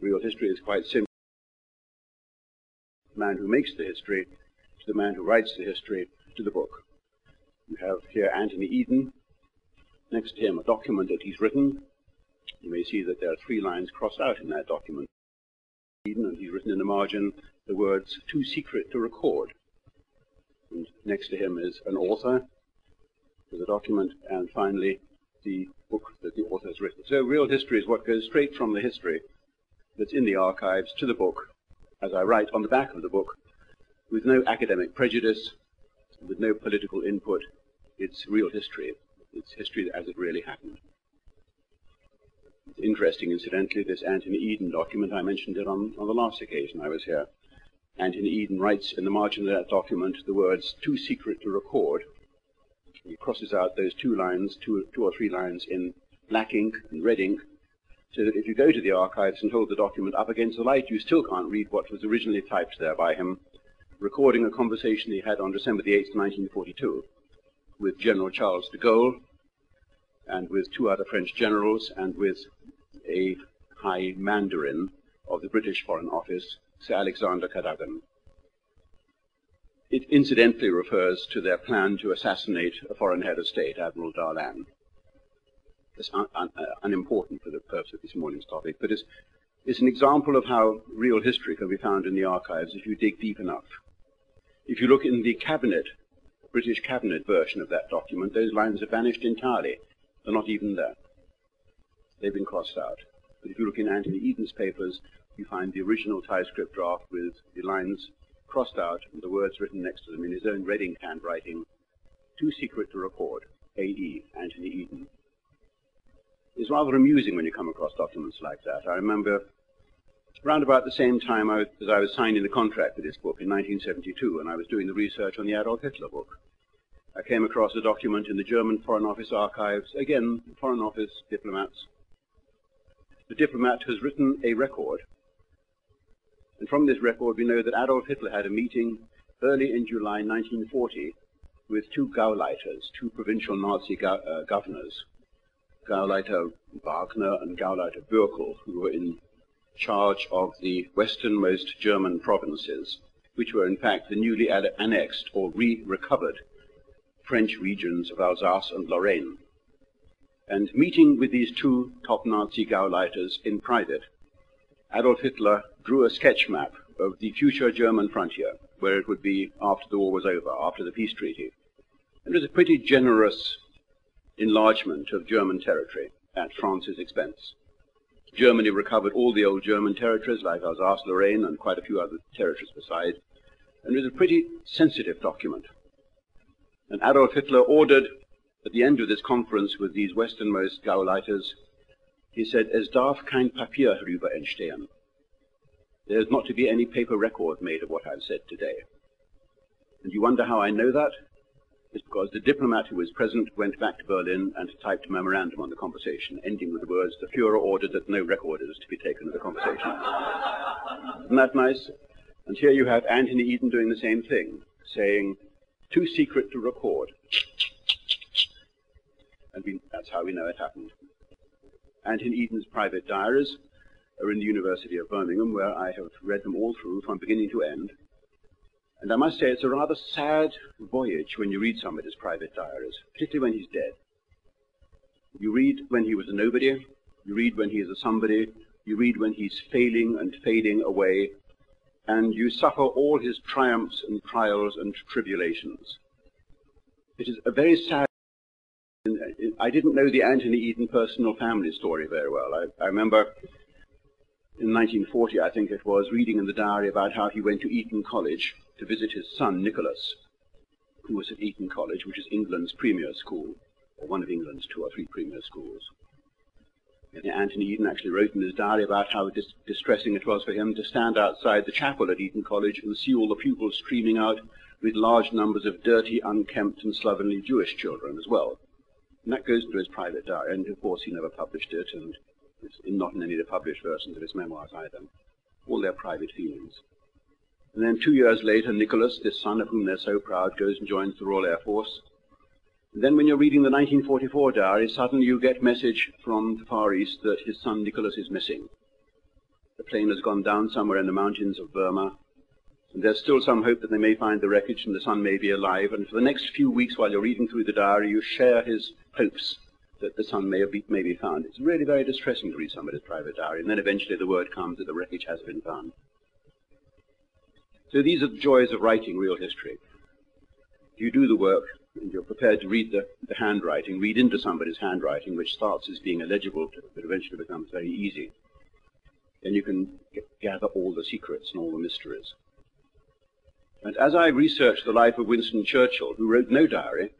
Real history is quite simple. The man who makes the history to the man who writes the history to the book. You have here Anthony Eden. Next to him, a document that he's written. You may see that there are three lines crossed out in that document. Eden, and he's written in the margin the words, too secret to record. And next to him is an author with a document, and finally the book that the author has written. So real history is what goes straight from the history that's in the archives to the book, as I write on the back of the book, with no academic prejudice, with no political input. It's real history. It's history as it really happened. It's interesting, incidentally, this Anthony Eden document, I mentioned it on, on the last occasion I was here. Anthony Eden writes in the margin of that document the words, too secret to record. He crosses out those two lines, two, two or three lines in black ink and red ink, so that if you go to the archives and hold the document up against the light, you still can't read what was originally typed there by him, recording a conversation he had on December the 8th, 1942, with General Charles de Gaulle, and with two other French generals, and with a high mandarin of the British Foreign Office, Sir Alexander Cadogan. It incidentally refers to their plan to assassinate a foreign head of state, Admiral Darlan. It's un un uh, unimportant for the purpose of this morning's topic, but it's, it's an example of how real history can be found in the archives if you dig deep enough. If you look in the cabinet, British cabinet version of that document, those lines have vanished entirely. They're not even there. They've been crossed out. But if you look in Anthony Eden's papers, you find the original typescript draft with the lines crossed out and the words written next to them in his own red ink handwriting, too secret to record, A.E., Anthony Eden. It's rather amusing when you come across documents like that. I remember around about the same time I, as I was signing the contract for this book in 1972, and I was doing the research on the Adolf Hitler book. I came across a document in the German Foreign Office archives, again, Foreign Office diplomats. The diplomat has written a record, and from this record we know that Adolf Hitler had a meeting early in July 1940 with two Gauleiters, two provincial Nazi go uh, governors, Gauleiter Wagner and Gauleiter Bürckel, who were in charge of the westernmost German provinces, which were in fact the newly annexed or re-recovered French regions of Alsace and Lorraine. And meeting with these two top Nazi Gauleiters in private, Adolf Hitler drew a sketch map of the future German frontier, where it would be after the war was over, after the peace treaty. It was a pretty generous enlargement of German territory at France's expense. Germany recovered all the old German territories like Alsace-Lorraine and quite a few other territories besides, and it was a pretty sensitive document. And Adolf Hitler ordered, at the end of this conference with these westernmost Gauleiters, he said, Es darf kein Papier herüber entstehen. There is not to be any paper record made of what I've said today. And you wonder how I know that? It's because the diplomat who was present went back to Berlin and typed a memorandum on the conversation, ending with the words, the Fuhrer ordered that no record is to be taken of the conversation. Isn't that nice? And here you have Anthony Eden doing the same thing, saying, too secret to record. And we, that's how we know it happened. In Eden's private diaries are in the University of Birmingham, where I have read them all through from beginning to end. And I must say it's a rather sad voyage when you read somebody's private diaries, particularly when he's dead. You read when he was a nobody, you read when he is a somebody, you read when he's failing and fading away, and you suffer all his triumphs and trials and tribulations. It is a very sad. Uh, I didn't know the Anthony Eden personal family story very well. I, I remember in 1940, I think it was, reading in the diary about how he went to Eton College to visit his son, Nicholas, who was at Eton College, which is England's premier school, or one of England's two or three premier schools. Anthony Eden actually wrote in his diary about how dis distressing it was for him to stand outside the chapel at Eton College and see all the pupils streaming out with large numbers of dirty, unkempt, and slovenly Jewish children as well. And that goes into his private diary, and of course he never published it, and it's not in any of the published versions of his memoirs either. All their private feelings. And then two years later, Nicholas, this son of whom they're so proud, goes and joins the Royal Air Force, And then when you're reading the 1944 diary, suddenly you get message from the Far East that his son Nicholas is missing. the plane has gone down somewhere in the mountains of Burma, and there's still some hope that they may find the wreckage and the son may be alive. And for the next few weeks, while you're reading through the diary, you share his hopes that the son may, be, may be found. It's really very distressing to read somebody's private diary, and then eventually the word comes that the wreckage has been found. So these are the joys of writing real history. You do the work, and you're prepared to read the, the handwriting, read into somebody's handwriting, which starts as being illegible, but eventually becomes very easy. Then you can gather all the secrets and all the mysteries. And as I researched the life of Winston Churchill, who wrote no diary,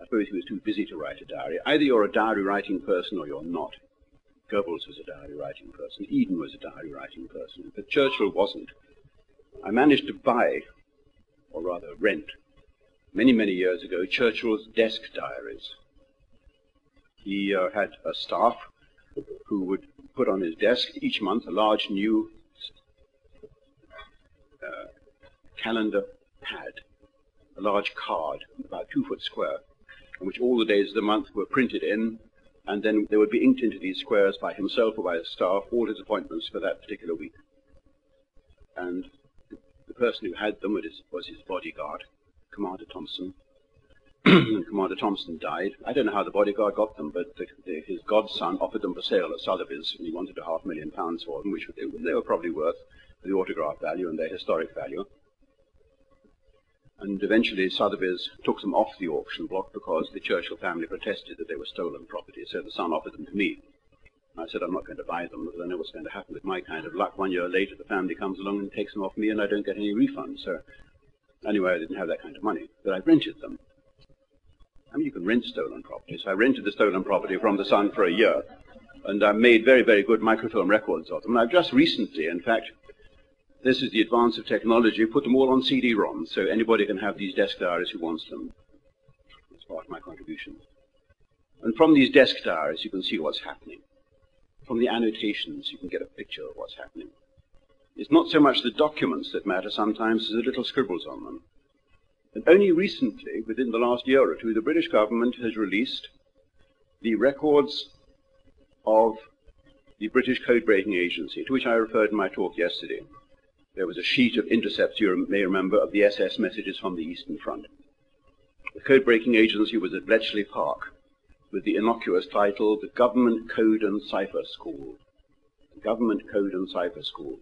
I suppose he was too busy to write a diary. Either you're a diary writing person or you're not. Goebbels was a diary writing person. Eden was a diary writing person. But Churchill wasn't. I managed to buy, or rather rent, many, many years ago, Churchill's desk diaries. He uh, had a staff who would put on his desk each month a large new uh, calendar pad, a large card, about two foot square, in which all the days of the month were printed in, and then they would be inked into these squares by himself or by his staff, all his appointments for that particular week. And person who had them was his, bodyguard, Commander Thompson. and Commander Thompson died. I don't know how the bodyguard got them, but the, the, his godson offered them for sale at Sotheby's, and he wanted a half million pounds for them, which they, they were probably worth the autograph value and their historic value. And eventually Sotheby's took them off the auction block because the Churchill family protested that they were stolen property, so the son offered them to me. I said, I'm not going to buy them because I know what's going to happen with my kind of luck. One year later, the family comes along and takes them off me, and I don't get any refund. So, anyway, I didn't have that kind of money, but I rented them. I mean, you can rent stolen property. So I rented the stolen property from the son for a year, and I made very, very good microfilm records of them. And I've just recently, in fact, this is the advance of technology, put them all on CD-ROMs, so anybody can have these desk diaries who wants them. That's part of my contribution. And from these desk diaries, you can see what's happening. From the annotations, you can get a picture of what's happening. It's not so much the documents that matter sometimes as the little scribbles on them. And only recently, within the last year or two, the British government has released the records of the British Code Breaking Agency, to which I referred in my talk yesterday. There was a sheet of intercepts, you may remember, of the SS messages from the Eastern Front. The Code Breaking Agency was at Bletchley Park, with the innocuous title, The Government Code and Cipher School. The Government Code and Cipher School.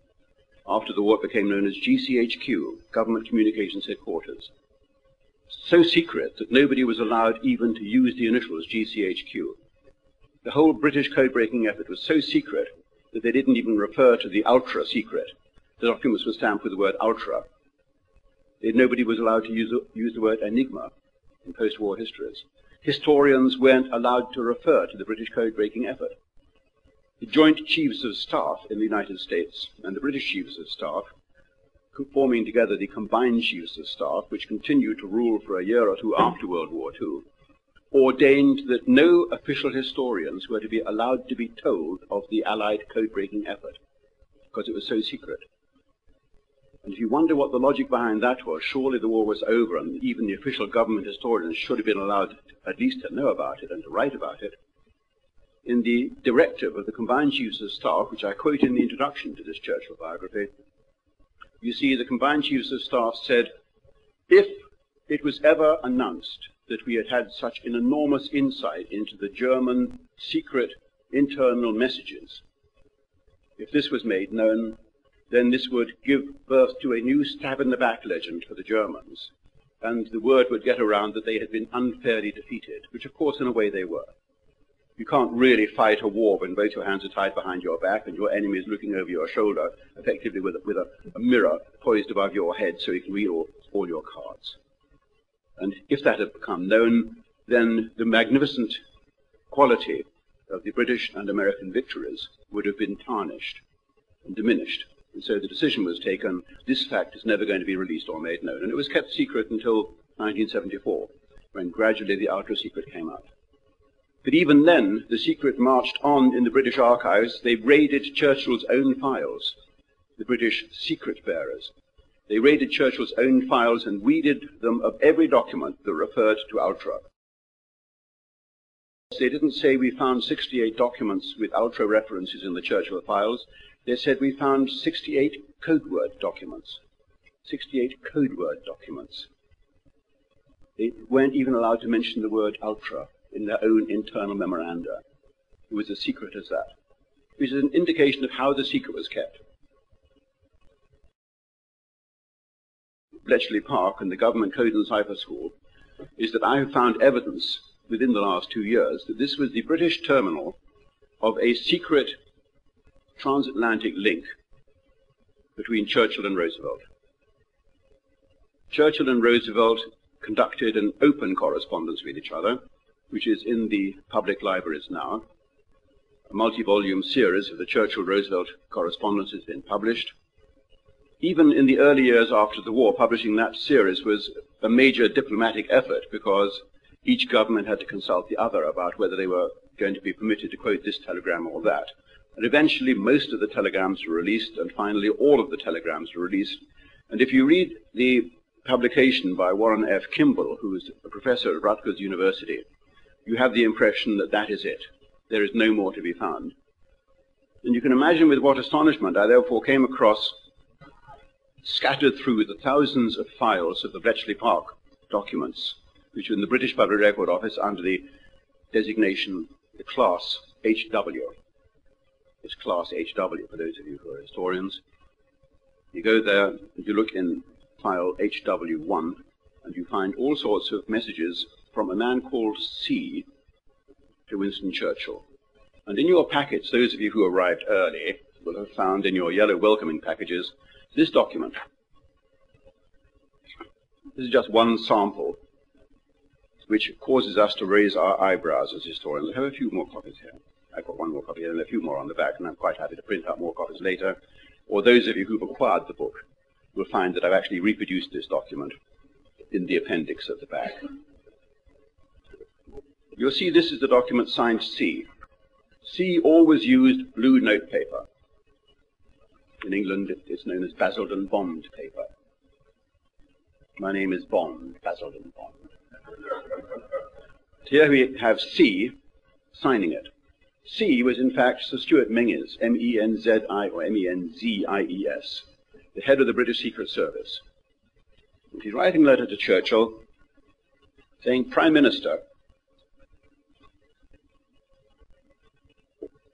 After the war, it became known as GCHQ, Government Communications Headquarters. So secret that nobody was allowed even to use the initials GCHQ. The whole British code-breaking effort was so secret that they didn't even refer to the ultra-secret. The documents were stamped with the word ultra. Nobody was allowed to use, use the word enigma in post-war histories historians weren't allowed to refer to the British code-breaking effort. The Joint Chiefs of Staff in the United States and the British Chiefs of Staff, forming together the Combined Chiefs of Staff, which continued to rule for a year or two after World War II, ordained that no official historians were to be allowed to be told of the Allied code-breaking effort, because it was so secret. And if you wonder what the logic behind that was, surely the war was over and even the official government historians should have been allowed at least to know about it and to write about it. In the directive of the Combined Chiefs of Staff, which I quote in the introduction to this Churchill biography, you see the Combined Chiefs of Staff said, if it was ever announced that we had had such an enormous insight into the German secret internal messages, if this was made known, then this would give birth to a new stab in the back legend for the Germans, and the word would get around that they had been unfairly defeated, which of course in a way they were. You can't really fight a war when both your hands are tied behind your back and your enemy is looking over your shoulder, effectively with, a, with a, a mirror poised above your head so he can read all, all your cards. And if that had become known, then the magnificent quality of the British and American victories would have been tarnished and diminished. And so the decision was taken, this fact is never going to be released or made known. And it was kept secret until 1974, when gradually the ultra secret came out. But even then, the secret marched on in the British archives. They raided Churchill's own files, the British secret bearers. They raided Churchill's own files and weeded them of every document that referred to ultra. They didn't say we found 68 documents with ultra references in the Churchill files. They said we found 68 code word documents. 68 code word documents. They weren't even allowed to mention the word ultra in their own internal memoranda. It was as secret as that, which is an indication of how the secret was kept. Bletchley Park and the Government Code and Cipher School is that I have found evidence within the last two years that this was the British terminal of a secret transatlantic link between Churchill and Roosevelt. Churchill and Roosevelt conducted an open correspondence with each other, which is in the public libraries now. A multi-volume series of the Churchill-Roosevelt correspondence has been published. Even in the early years after the war, publishing that series was a major diplomatic effort because each government had to consult the other about whether they were going to be permitted to quote this telegram or that. And eventually, most of the telegrams were released, and finally, all of the telegrams were released. And if you read the publication by Warren F. Kimball, who is a professor at Rutgers University, you have the impression that that is it. There is no more to be found. And you can imagine with what astonishment I therefore came across, scattered through the thousands of files of the Bletchley Park documents, which are in the British Public Record Office under the designation, the class HW. It's class HW for those of you who are historians. You go there and you look in file HW1 and you find all sorts of messages from a man called C to Winston Churchill. And in your packets, those of you who arrived early will have found in your yellow welcoming packages this document. This is just one sample which causes us to raise our eyebrows as historians. I have a few more copies here. I've got one more copy and a few more on the back, and I'm quite happy to print out more copies later. Or those of you who've acquired the book will find that I've actually reproduced this document in the appendix at the back. You'll see this is the document signed C. C always used blue notepaper. In England, it's known as Basildon Bond paper. My name is Bond, Basildon Bond. Here we have C signing it. C was in fact Sir Stuart Menzies, M-E-N-Z-I or M-E-N-Z-I-E-S, the head of the British Secret Service. And he's writing a letter to Churchill saying, Prime Minister,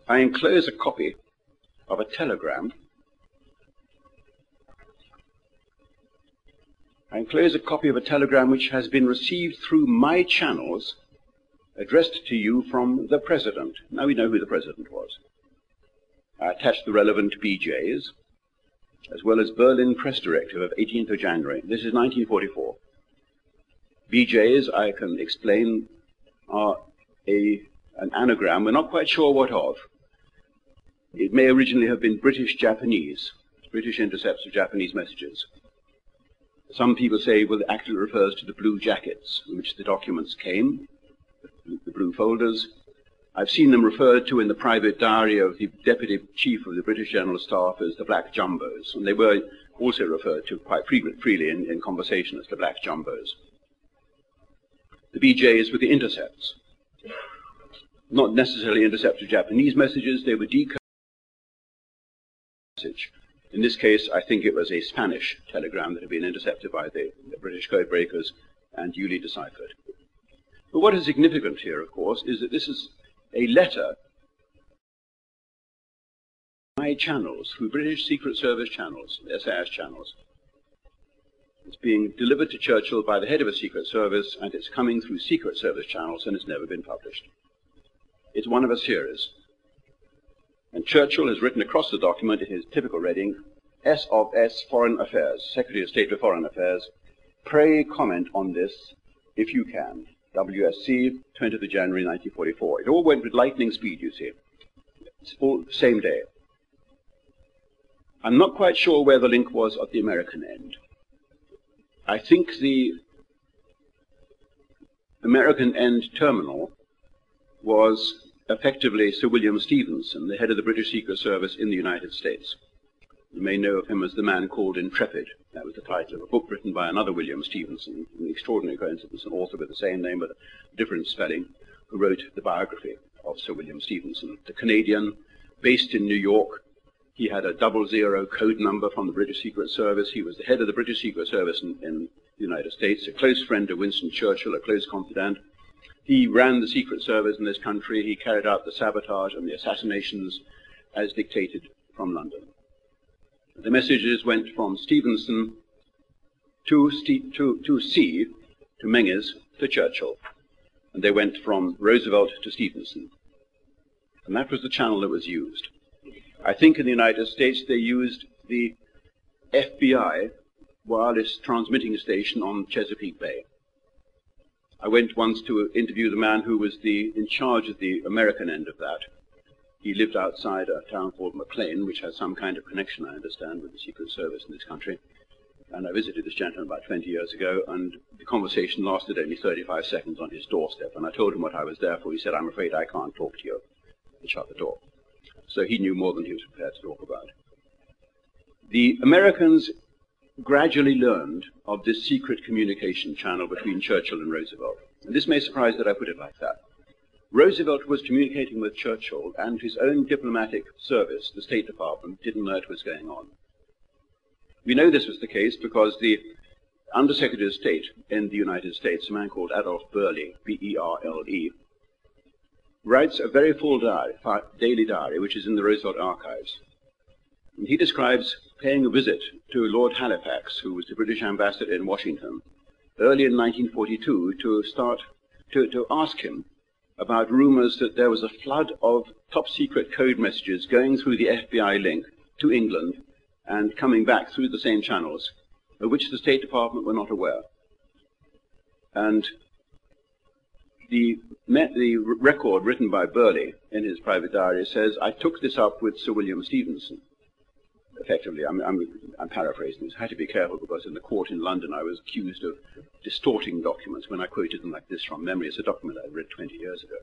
I enclose a copy of a telegram. I enclose a copy of a telegram which has been received through my channels, addressed to you from the President. Now we know who the President was. I attached the relevant BJs, as well as Berlin Press Directive of 18th of January. This is 1944. BJs, I can explain, are a, an anagram, we're not quite sure what of, it may originally have been British Japanese, British intercepts of Japanese messages. Some people say, well, it actually refers to the blue jackets in which the documents came, the blue folders. I've seen them referred to in the private diary of the Deputy Chief of the British General Staff as the Black Jumbos, and they were also referred to quite freely in, in conversation as the Black Jumbos. The BJs were the intercepts. Not necessarily intercepts of Japanese messages, they were decoded message. In this case, I think it was a Spanish telegram that had been intercepted by the, the British code breakers and duly deciphered. But what is significant here, of course, is that this is a letter by channels, through British Secret Service channels, SAS channels. It's being delivered to Churchill by the head of a Secret Service, and it's coming through Secret Service channels, and it's never been published. It's one of a series. And Churchill has written across the document in his typical reading, S of S Foreign Affairs, Secretary of State for Foreign Affairs, pray comment on this if you can. WSC, 20th of January 1944. It all went with lightning speed, you see. It's all same day. I'm not quite sure where the link was at the American end. I think the American end terminal was effectively Sir William Stephenson, the head of the British Secret Service in the United States. You may know of him as the man called Intrepid. That was the title of a book written by another William Stevenson, an extraordinary coincidence, an author with the same name but a different spelling, who wrote the biography of Sir William Stephenson, the Canadian, based in New York. He had a double zero code number from the British Secret Service. He was the head of the British Secret Service in, in the United States, a close friend of Winston Churchill, a close confidant. He ran the Secret Service in this country. He carried out the sabotage and the assassinations as dictated from London. The messages went from Stephenson to, Ste to, to C, to Menzies, to Churchill. And they went from Roosevelt to Stephenson. And that was the channel that was used. I think in the United States they used the FBI wireless transmitting station on Chesapeake Bay. I went once to interview the man who was the, in charge of the American end of that. He lived outside a town called McLean, which has some kind of connection, I understand, with the Secret Service in this country. And I visited this gentleman about 20 years ago, and the conversation lasted only 35 seconds on his doorstep. And I told him what I was there for. He said, I'm afraid I can't talk to you. And shut the door. So he knew more than he was prepared to talk about. The Americans gradually learned of this secret communication channel between Churchill and Roosevelt. And this may surprise that I put it like that. Roosevelt was communicating with Churchill, and his own diplomatic service, the State Department, didn't know it was going on. We know this was the case because the Undersecretary of State in the United States, a man called Adolf Berle, B-E-R-L-E, writes a very full diary, daily diary, which is in the Roosevelt archives. And he describes paying a visit to Lord Halifax, who was the British ambassador in Washington, early in 1942, to start to, to ask him about rumors that there was a flood of top secret code messages going through the FBI link to England and coming back through the same channels, of which the State Department were not aware. And the, the record written by Berle in his private diary says, I took this up with Sir William Stephenson. Effectively, I'm, I'm, I'm paraphrasing this. I had to be careful because in the court in London I was accused of distorting documents when I quoted them like this from memory. It's a document I read 20 years ago.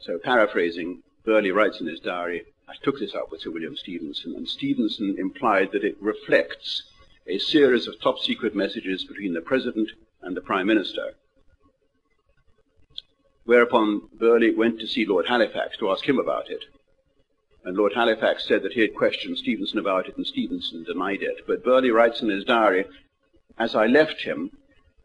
So paraphrasing, Berle writes in his diary, I took this up with Sir William Stephenson, and Stephenson implied that it reflects a series of top secret messages between the President and the Prime Minister. Whereupon Berle went to see Lord Halifax to ask him about it. And Lord Halifax said that he had questioned Stephenson about it, and Stephenson denied it. But Berle writes in his diary, as I left him,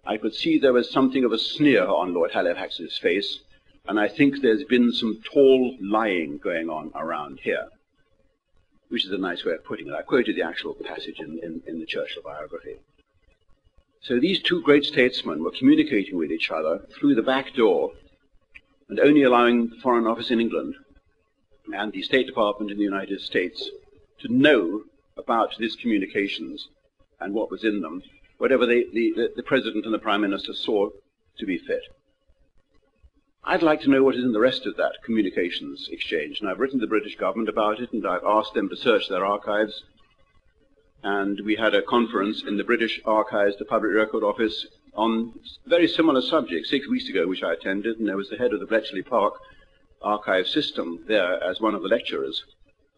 I could see there was something of a sneer on Lord Halifax's face, and I think there's been some tall lying going on around here, which is a nice way of putting it. I quoted the actual passage in, in, in the Churchill biography. So these two great statesmen were communicating with each other through the back door and only allowing the Foreign Office in England and the State Department in the United States to know about these communications and what was in them, whatever they, the, the President and the Prime Minister saw to be fit. I'd like to know what is in the rest of that communications exchange, and I've written to the British government about it, and I've asked them to search their archives. And we had a conference in the British Archives, the Public Record Office, on very similar subject six weeks ago, which I attended, and there was the head of the Bletchley Park archive system there as one of the lecturers.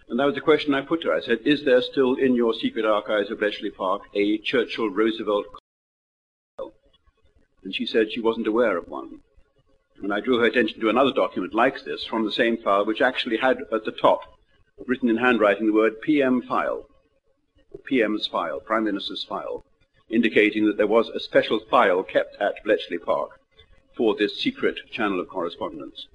And that was the question I put to her. I said, is there still in your secret archives of Bletchley Park a Churchill Roosevelt and she said she wasn't aware of one. And I drew her attention to another document like this from the same file, which actually had at the top, written in handwriting, the word PM file, PM's file, Prime Minister's file, indicating that there was a special file kept at Bletchley Park for this secret channel of correspondence.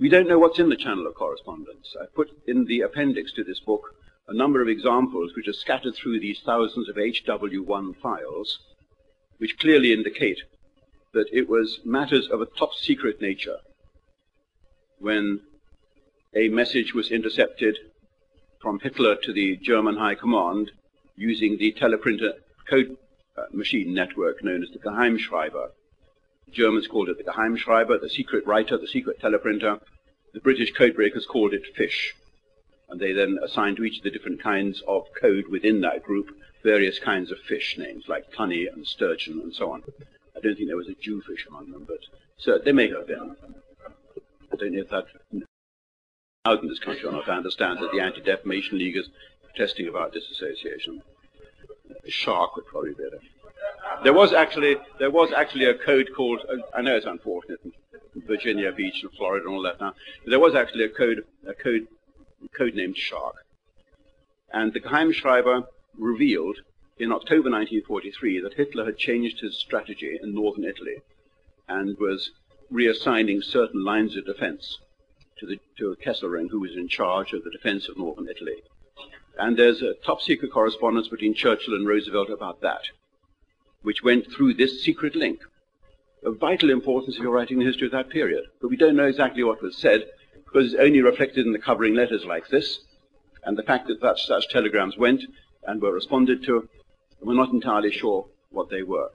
We don't know what's in the channel of correspondence. I've put in the appendix to this book a number of examples which are scattered through these thousands of HW1 files, which clearly indicate that it was matters of a top secret nature when a message was intercepted from Hitler to the German High Command using the teleprinter code uh, machine network known as the Geheimschreiber. Germans called it the Geheimschreiber, the secret writer, the secret teleprinter. The British codebreakers called it fish. And they then assigned to each of the different kinds of code within that group various kinds of fish names, like tunny and sturgeon and so on. I don't think there was a Jewfish among them, but so they may have been. I don't know if that out in this country or not. I understand that the Anti-Defamation League is protesting about this association. A shark would probably be better. There was actually there was actually a code called. I know it's unfortunate, Virginia Beach and Florida and all that now. But there was actually a code a code code named Shark, and the Geheimschreiber revealed in October 1943 that Hitler had changed his strategy in northern Italy and was reassigning certain lines of defense to, the, to Kesselring, who was in charge of the defense of northern Italy. And there's a top secret correspondence between Churchill and Roosevelt about that, which went through this secret link of vital importance if you're writing the history of that period. But we don't know exactly what was said because it's only reflected in the covering letters like this, and the fact that such, such telegrams went and were responded to, we're not entirely sure what they were.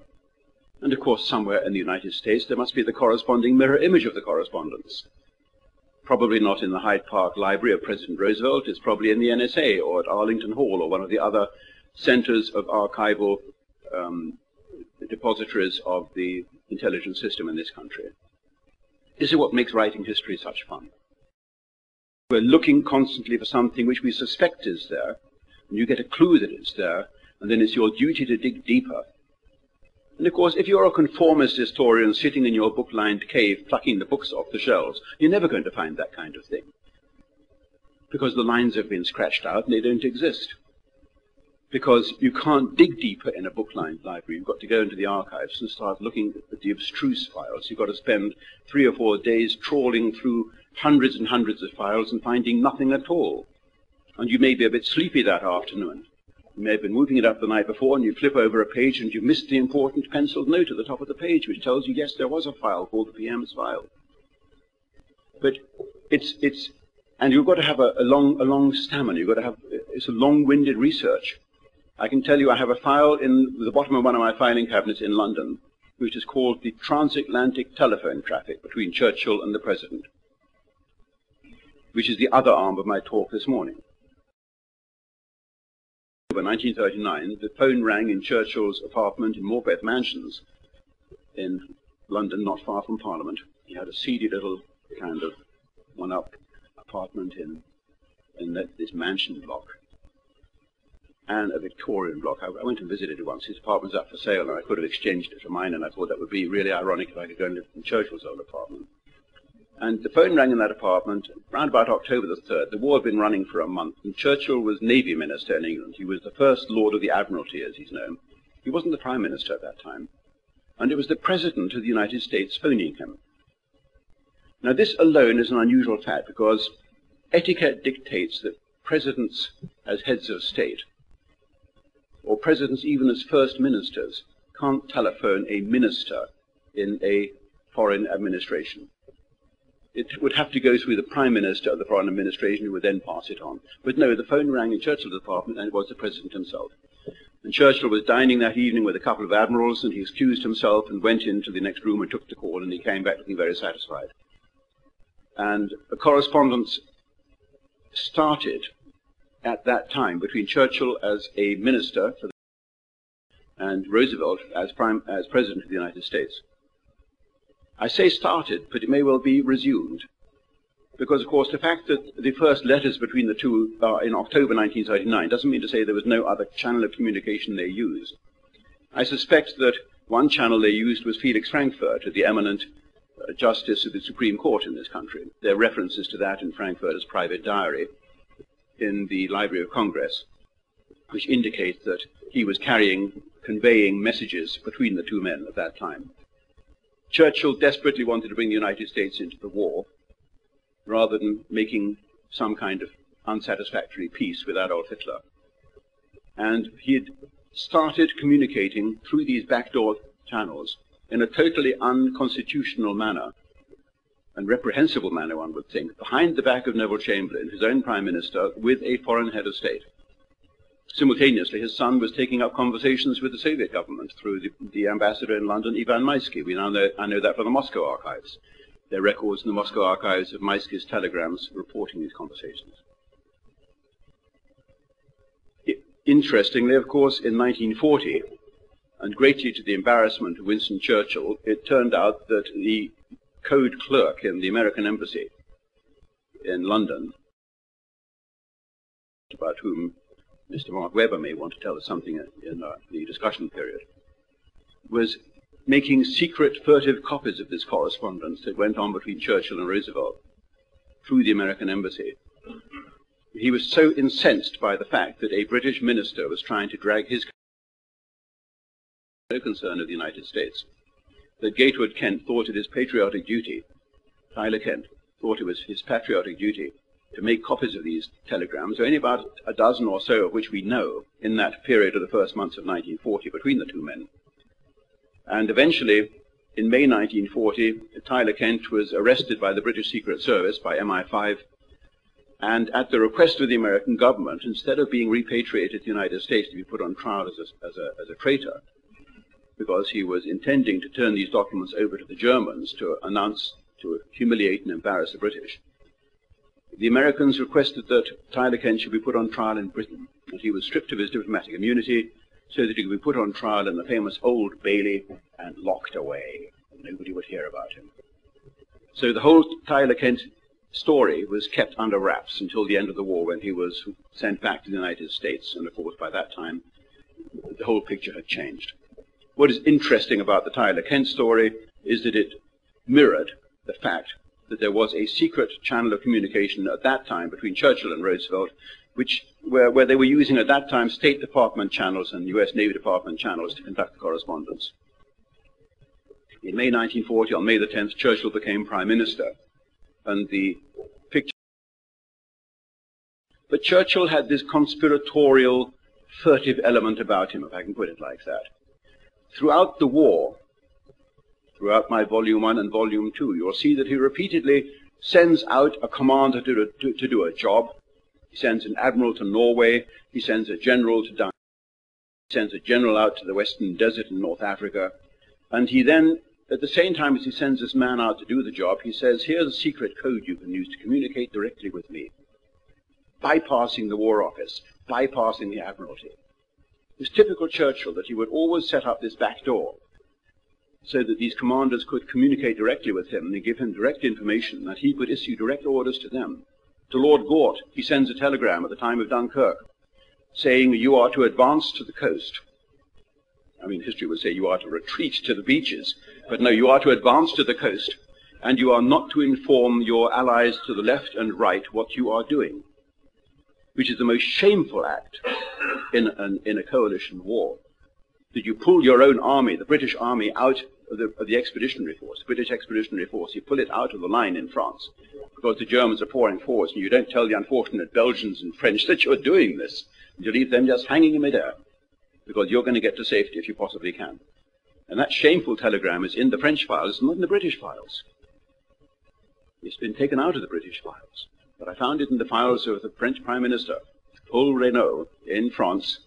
And of course, somewhere in the United States, there must be the corresponding mirror image of the correspondence probably not in the Hyde Park Library of President Roosevelt. It's probably in the NSA or at Arlington Hall or one of the other centers of archival um, depositories of the intelligence system in this country. This is what makes writing history such fun. We're looking constantly for something which we suspect is there, and you get a clue that it's there, and then it's your duty to dig deeper and of course, if you're a conformist historian sitting in your book-lined cave plucking the books off the shelves, you're never going to find that kind of thing. Because the lines have been scratched out and they don't exist. Because you can't dig deeper in a book-lined library. You've got to go into the archives and start looking at the abstruse files. You've got to spend three or four days trawling through hundreds and hundreds of files and finding nothing at all. And you may be a bit sleepy that afternoon. You may have been moving it up the night before, and you flip over a page and you missed the important penciled note at the top of the page, which tells you, yes, there was a file called the PM's file. But it's, it's, and you've got to have a, a long, a long stamina. You've got to have, it's a long-winded research. I can tell you I have a file in the bottom of one of my filing cabinets in London, which is called the transatlantic telephone traffic between Churchill and the President, which is the other arm of my talk this morning. 1939, the phone rang in Churchill's apartment in Morpeth Mansions in London, not far from Parliament. He had a seedy little kind of one-up apartment in, in that, this mansion block and a Victorian block. I, I, went and visited it once. His apartment was up for sale, and I could have exchanged it for mine, and I thought that would be really ironic if I could go and live in Churchill's old apartment. And the phone rang in that apartment around about October the 3rd. The war had been running for a month, and Churchill was Navy Minister in England. He was the first Lord of the Admiralty, as he's known. He wasn't the Prime Minister at that time. And it was the President of the United States phoning him. Now, this alone is an unusual fact because etiquette dictates that presidents, as heads of state, or presidents even as first ministers, can't telephone a minister in a foreign administration it would have to go through the Prime Minister of the Foreign Administration who would then pass it on. But no, the phone rang in Churchill's apartment and it was the President himself. And Churchill was dining that evening with a couple of admirals and he excused himself and went into the next room and took the call and he came back looking very satisfied. And a correspondence started at that time between Churchill as a minister the, and Roosevelt as, prime, as President of the United States. I say started, but it may well be resumed. Because, of course, the fact that the first letters between the two are in October 1939 doesn't mean to say there was no other channel of communication they used. I suspect that one channel they used was Felix Frankfurter, the eminent uh, justice of the Supreme Court in this country. There are references to that in Frankfurter's private diary in the Library of Congress, which indicate that he was carrying, conveying messages between the two men at that time. Churchill desperately wanted to bring the United States into the war rather than making some kind of unsatisfactory peace with Adolf Hitler. And he had started communicating through these backdoor channels in a totally unconstitutional manner and reprehensible manner, one would think, behind the back of Neville Chamberlain, his own prime minister, with a foreign head of state. Simultaneously, his son was taking up conversations with the Soviet government through the, the ambassador in London, Ivan Maisky. We now know, I know that from the Moscow archives. There are records in the Moscow archives of Maisky's telegrams reporting these conversations. interestingly, of course, in 1940, and greatly to the embarrassment of Winston Churchill, it turned out that the code clerk in the American embassy in London, about whom Mr. Mark Weber may want to tell us something in uh, the discussion period, was making secret, furtive copies of this correspondence that went on between Churchill and Roosevelt through the American embassy. He was so incensed by the fact that a British minister was trying to drag his no concern of the United States, that Gatewood Kent thought it his patriotic duty, Tyler Kent thought it was his patriotic duty to make copies of these telegrams, only about a dozen or so of which we know in that period of the first months of 1940 between the two men. And eventually, in May 1940, Tyler Kent was arrested by the British Secret Service, by MI5, and at the request of the American government, instead of being repatriated to the United States to be put on trial as a, as a, as a traitor, because he was intending to turn these documents over to the Germans to announce, to humiliate and embarrass the British, the Americans requested that Tyler Kent should be put on trial in Britain, and he was stripped of his diplomatic immunity so that he could be put on trial in the famous Old Bailey and locked away. Nobody would hear about him. So the whole Tyler Kent story was kept under wraps until the end of the war when he was sent back to the United States, and of course by that time the whole picture had changed. What is interesting about the Tyler Kent story is that it mirrored the fact that there was a secret channel of communication at that time between Churchill and Roosevelt, which where, where they were using at that time State Department channels and U.S. Navy Department channels to conduct correspondence. In May 1940, on May the 10th, Churchill became Prime Minister, and the picture. But Churchill had this conspiratorial, furtive element about him, if I can put it like that. Throughout the war, throughout my volume one and volume two, you'll see that he repeatedly sends out a commander to, to, to do a job. He sends an admiral to Norway. He sends a general to down. He sends a general out to the Western Desert in North Africa. And he then, at the same time as he sends this man out to do the job, he says, here's a secret code you can use to communicate directly with me. Bypassing the War Office, bypassing the Admiralty. It was typical Churchill that he would always set up this back door so that these commanders could communicate directly with him and give him direct information that he could issue direct orders to them. To Lord Gort, he sends a telegram at the time of Dunkirk saying, You are to advance to the coast. I mean, history would say you are to retreat to the beaches, but no, you are to advance to the coast, and you are not to inform your allies to the left and right what you are doing, which is the most shameful act in, an, in a coalition war. That you pull your own army, the British army, out of the, of the expeditionary force, the British expeditionary force, you pull it out of the line in France because the Germans are pouring forwards, and you don't tell the unfortunate Belgians and French that you're doing this. and You leave them just hanging in midair because you're going to get to safety if you possibly can. And that shameful telegram is in the French files, not in the British files. It's been taken out of the British files. But I found it in the files of the French Prime Minister, Paul Reynaud, in France,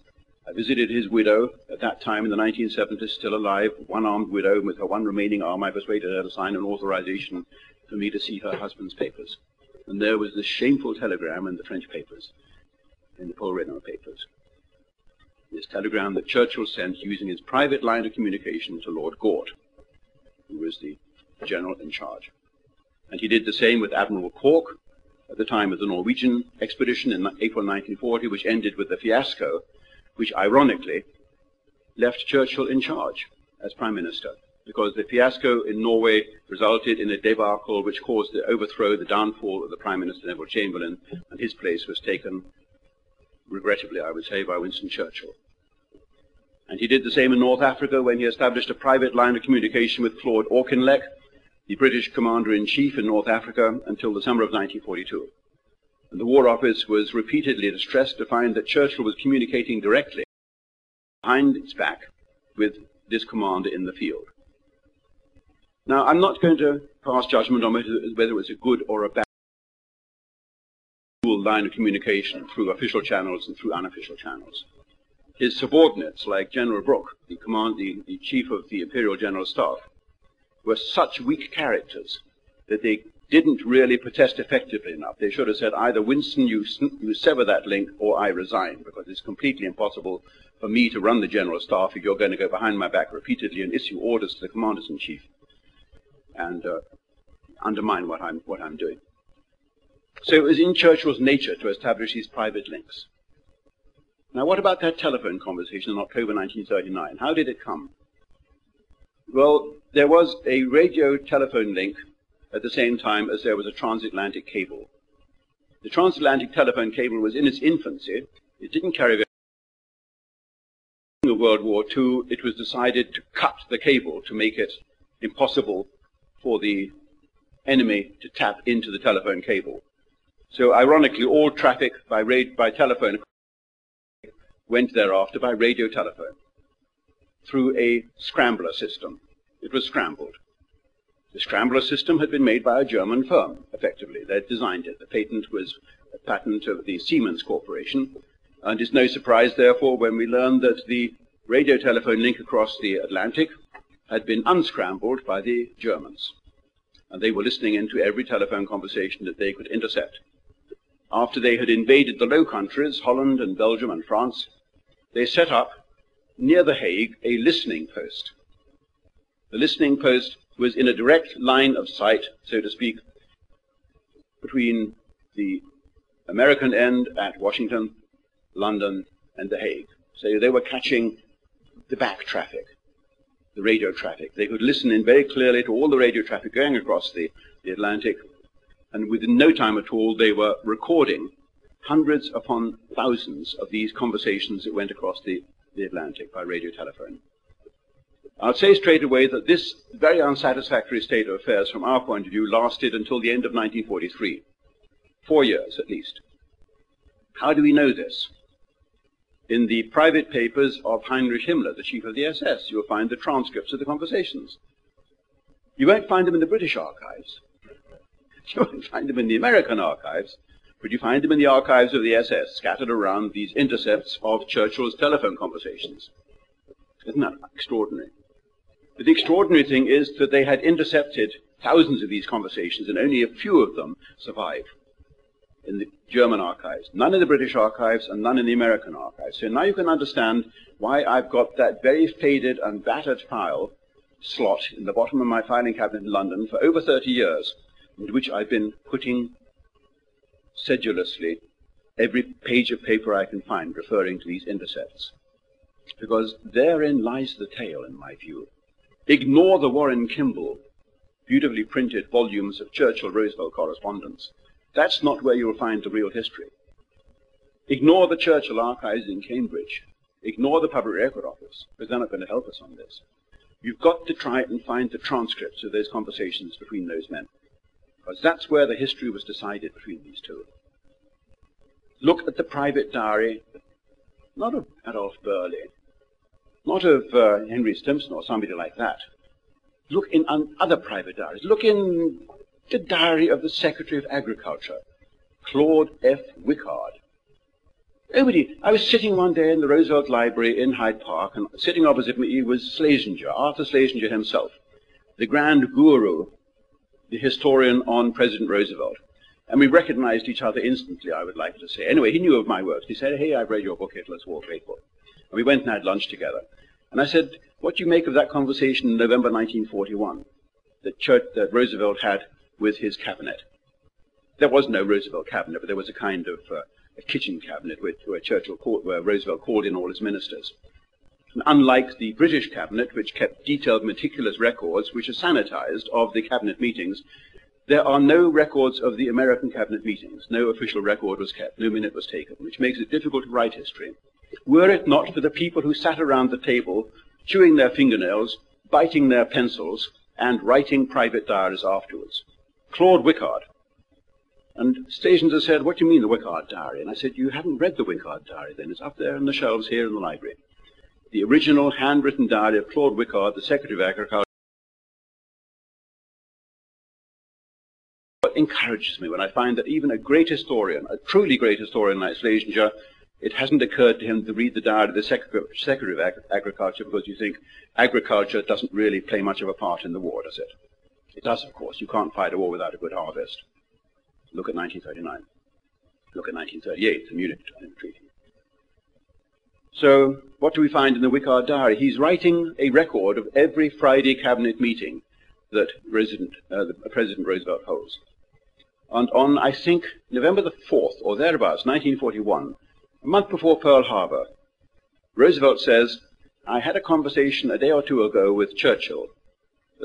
I visited his widow at that time in the 1970s, still alive, one-armed widow with her one remaining arm. I persuaded her to sign an authorization for me to see her husband's papers. And there was this shameful telegram in the French papers, in the Paul Reynaud papers. This telegram that Churchill sent using his private line of communication to Lord Gort, who was the general in charge. And he did the same with Admiral Cork at the time of the Norwegian expedition in April 1940, which ended with the fiasco which ironically left Churchill in charge as Prime Minister, because the fiasco in Norway resulted in a debacle which caused the overthrow, the downfall of the Prime Minister Neville Chamberlain, and his place was taken, regrettably I would say, by Winston Churchill. And he did the same in North Africa when he established a private line of communication with Claude Auchinleck, the British Commander-in-Chief in North Africa, until the summer of 1942. And the War Office was repeatedly distressed to find that Churchill was communicating directly behind its back with this commander in the field. Now, I'm not going to pass judgment on whether it was a good or a bad line of communication through official channels and through unofficial channels. His subordinates, like General Brooke, the, command, the, the chief of the Imperial General Staff, were such weak characters that they didn't really protest effectively enough. They should have said either Winston, you, you sever that link, or I resign, because it's completely impossible for me to run the general staff if you're going to go behind my back repeatedly and issue orders to the commanders in chief and uh, undermine what I'm what I'm doing. So it was in Churchill's nature to establish these private links. Now, what about that telephone conversation in October 1939? How did it come? Well, there was a radio telephone link at the same time as there was a transatlantic cable. The transatlantic telephone cable was in its infancy. It didn't carry in World War II, it was decided to cut the cable to make it impossible for the enemy to tap into the telephone cable. So ironically, all traffic by, by telephone went thereafter by radio telephone through a scrambler system. It was scrambled. The scrambler system had been made by a German firm, effectively. They'd designed it. The patent was a patent of the Siemens Corporation, and it's no surprise, therefore, when we learn that the radio telephone link across the Atlantic had been unscrambled by the Germans. And they were listening into every telephone conversation that they could intercept. After they had invaded the Low Countries, Holland and Belgium and France, they set up near The Hague a listening post. The listening post was in a direct line of sight, so to speak, between the American end at Washington, London, and The Hague. So they were catching the back traffic, the radio traffic. They could listen in very clearly to all the radio traffic going across the, the Atlantic, and within no time at all they were recording hundreds upon thousands of these conversations that went across the, the Atlantic by radio telephone. I'll say straight away that this very unsatisfactory state of affairs from our point of view lasted until the end of 1943. Four years at least. How do we know this? In the private papers of Heinrich Himmler, the chief of the SS, you'll find the transcripts of the conversations. You won't find them in the British archives. You won't find them in the American archives, but you find them in the archives of the SS, scattered around these intercepts of Churchill's telephone conversations. Isn't that extraordinary? But the extraordinary thing is that they had intercepted thousands of these conversations, and only a few of them survive in the German archives, none in the British archives, and none in the American archives. So now you can understand why I've got that very faded and battered file slot in the bottom of my filing cabinet in London for over 30 years, into which I've been putting sedulously every page of paper I can find referring to these intercepts. Because therein lies the tale, in my view. Ignore the Warren Kimball beautifully printed volumes of Churchill-Roosevelt correspondence. That's not where you'll find the real history. Ignore the Churchill archives in Cambridge. Ignore the Public Record Office, because they're not going to help us on this. You've got to try and find the transcripts of those conversations between those men, because that's where the history was decided between these two. Look at the private diary, not of Adolf Berle, not of uh, Henry Stimson or somebody like that. Look in other private diaries. Look in the diary of the Secretary of Agriculture, Claude F. Wickard. Nobody. I was sitting one day in the Roosevelt Library in Hyde Park, and sitting opposite me was Schlesinger, Arthur Schlesinger himself, the grand guru, the historian on President Roosevelt. And we recognized each other instantly, I would like to say. Anyway, he knew of my works. He said, Hey, I've read your book, Hitler's War Faithful. And we went and had lunch together. And I said, what do you make of that conversation in November 1941 that, Church, that Roosevelt had with his cabinet? There was no Roosevelt cabinet, but there was a kind of uh, a kitchen cabinet where, where Churchill called, where Roosevelt called in all his ministers. Unlike the British cabinet, which kept detailed, meticulous records, which are sanitized of the cabinet meetings, there are no records of the American cabinet meetings. No official record was kept. No minute was taken, which makes it difficult to write history were it not for the people who sat around the table, chewing their fingernails, biting their pencils, and writing private diaries afterwards. Claude Wickard. And Schlesinger said, What do you mean, the Wickard diary? And I said, You haven't read the Wickard diary then. It's up there on the shelves here in the library. The original handwritten diary of Claude Wickard, the Secretary of Agriculture. Encourages me when I find that even a great historian, a truly great historian like Schlesinger, it hasn't occurred to him to read the diary of the Secretary of Ag Agriculture because you think agriculture doesn't really play much of a part in the war, does it? It does, of course. You can't fight a war without a good harvest. Look at 1939. Look at 1938, the Munich Treaty. So, what do we find in the Wickard diary? He's writing a record of every Friday cabinet meeting that President, uh, President Roosevelt holds. And on, I think, November the 4th, or thereabouts, 1941, a month before Pearl Harbor, Roosevelt says, I had a conversation a day or two ago with Churchill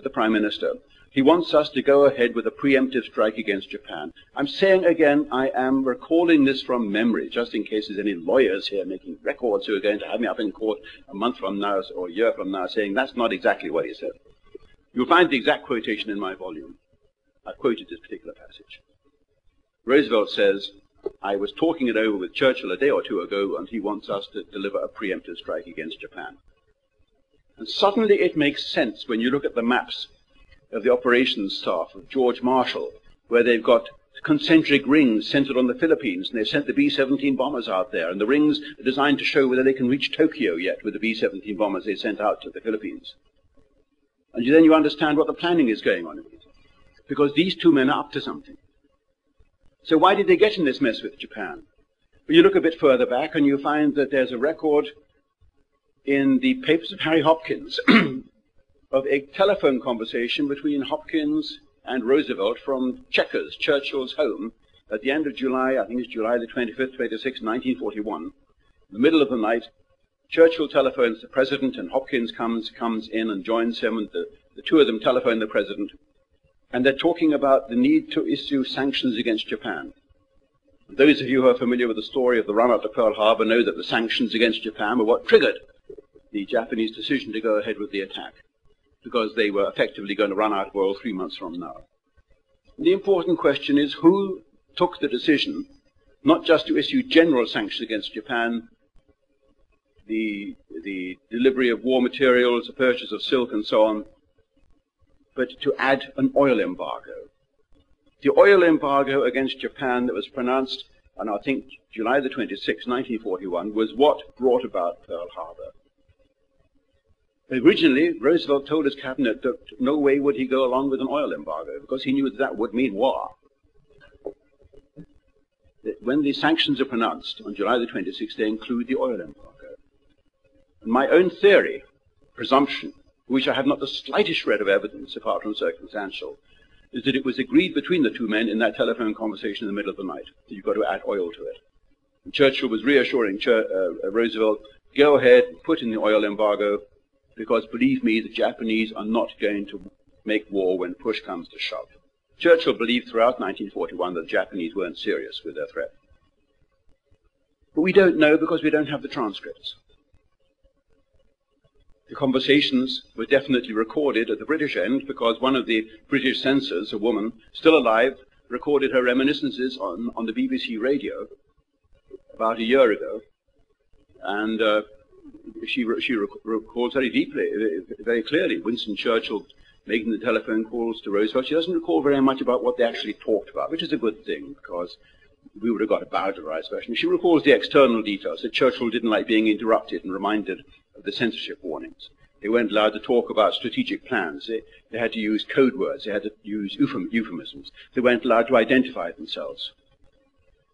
the Prime Minister. He wants us to go ahead with a preemptive strike against Japan. I'm saying again, I am recalling this from memory, just in case there's any lawyers here making records who are going to have me up in court a month from now or a year from now saying that's not exactly what he said. You'll find the exact quotation in my volume. I've quoted this particular passage. Roosevelt says, I was talking it over with Churchill a day or two ago, and he wants us to deliver a preemptive strike against Japan. And suddenly it makes sense when you look at the maps of the operations staff of George Marshall, where they've got concentric rings centered on the Philippines, and they've sent the B-17 bombers out there, and the rings are designed to show whether they can reach Tokyo yet with the B-17 bombers they sent out to the Philippines. And then you understand what the planning is going on. Because these two men are up to something. So why did they get in this mess with Japan? Well, you look a bit further back and you find that there's a record in the papers of Harry Hopkins of a telephone conversation between Hopkins and Roosevelt from Chequers, Churchill's home, at the end of July, I think it's July the 25th, 26th, 1941. In the middle of the night, Churchill telephones the president, and Hopkins comes comes in and joins him, and the, the two of them telephone the president, and they're talking about the need to issue sanctions against Japan. Those of you who are familiar with the story of the run-up to Pearl Harbor know that the sanctions against Japan were what triggered the Japanese decision to go ahead with the attack because they were effectively going to run out of oil three months from now. The important question is who took the decision not just to issue general sanctions against Japan, the, the delivery of war materials, the purchase of silk and so on, but to add an oil embargo. The oil embargo against Japan that was pronounced on, I think, July the 26th, 1941, was what brought about Pearl Harbor. Originally, Roosevelt told his cabinet that no way would he go along with an oil embargo because he knew that, that would mean war. When the sanctions are pronounced on July the 26th, they include the oil embargo. And my own theory, presumption, which I have not the slightest shred of evidence apart from circumstantial, is that it was agreed between the two men in that telephone conversation in the middle of the night that you've got to add oil to it. And Churchill was reassuring Ch uh, Roosevelt, go ahead, put in the oil embargo, because believe me, the Japanese are not going to make war when push comes to shove. Churchill believed throughout 1941 that the Japanese weren't serious with their threat. But we don't know because we don't have the transcripts. The conversations were definitely recorded at the British end because one of the British censors, a woman still alive, recorded her reminiscences on, on the BBC radio about a year ago. And uh, she, she recalls very deeply, very clearly, Winston Churchill making the telephone calls to Roosevelt. She doesn't recall very much about what they actually talked about, which is a good thing because we would have got a bowdlerized version. She recalls the external details, that Churchill didn't like being interrupted and reminded of the censorship warnings. They weren't allowed to talk about strategic plans. They, they had to use code words. They had to use euphem euphemisms. They weren't allowed to identify themselves.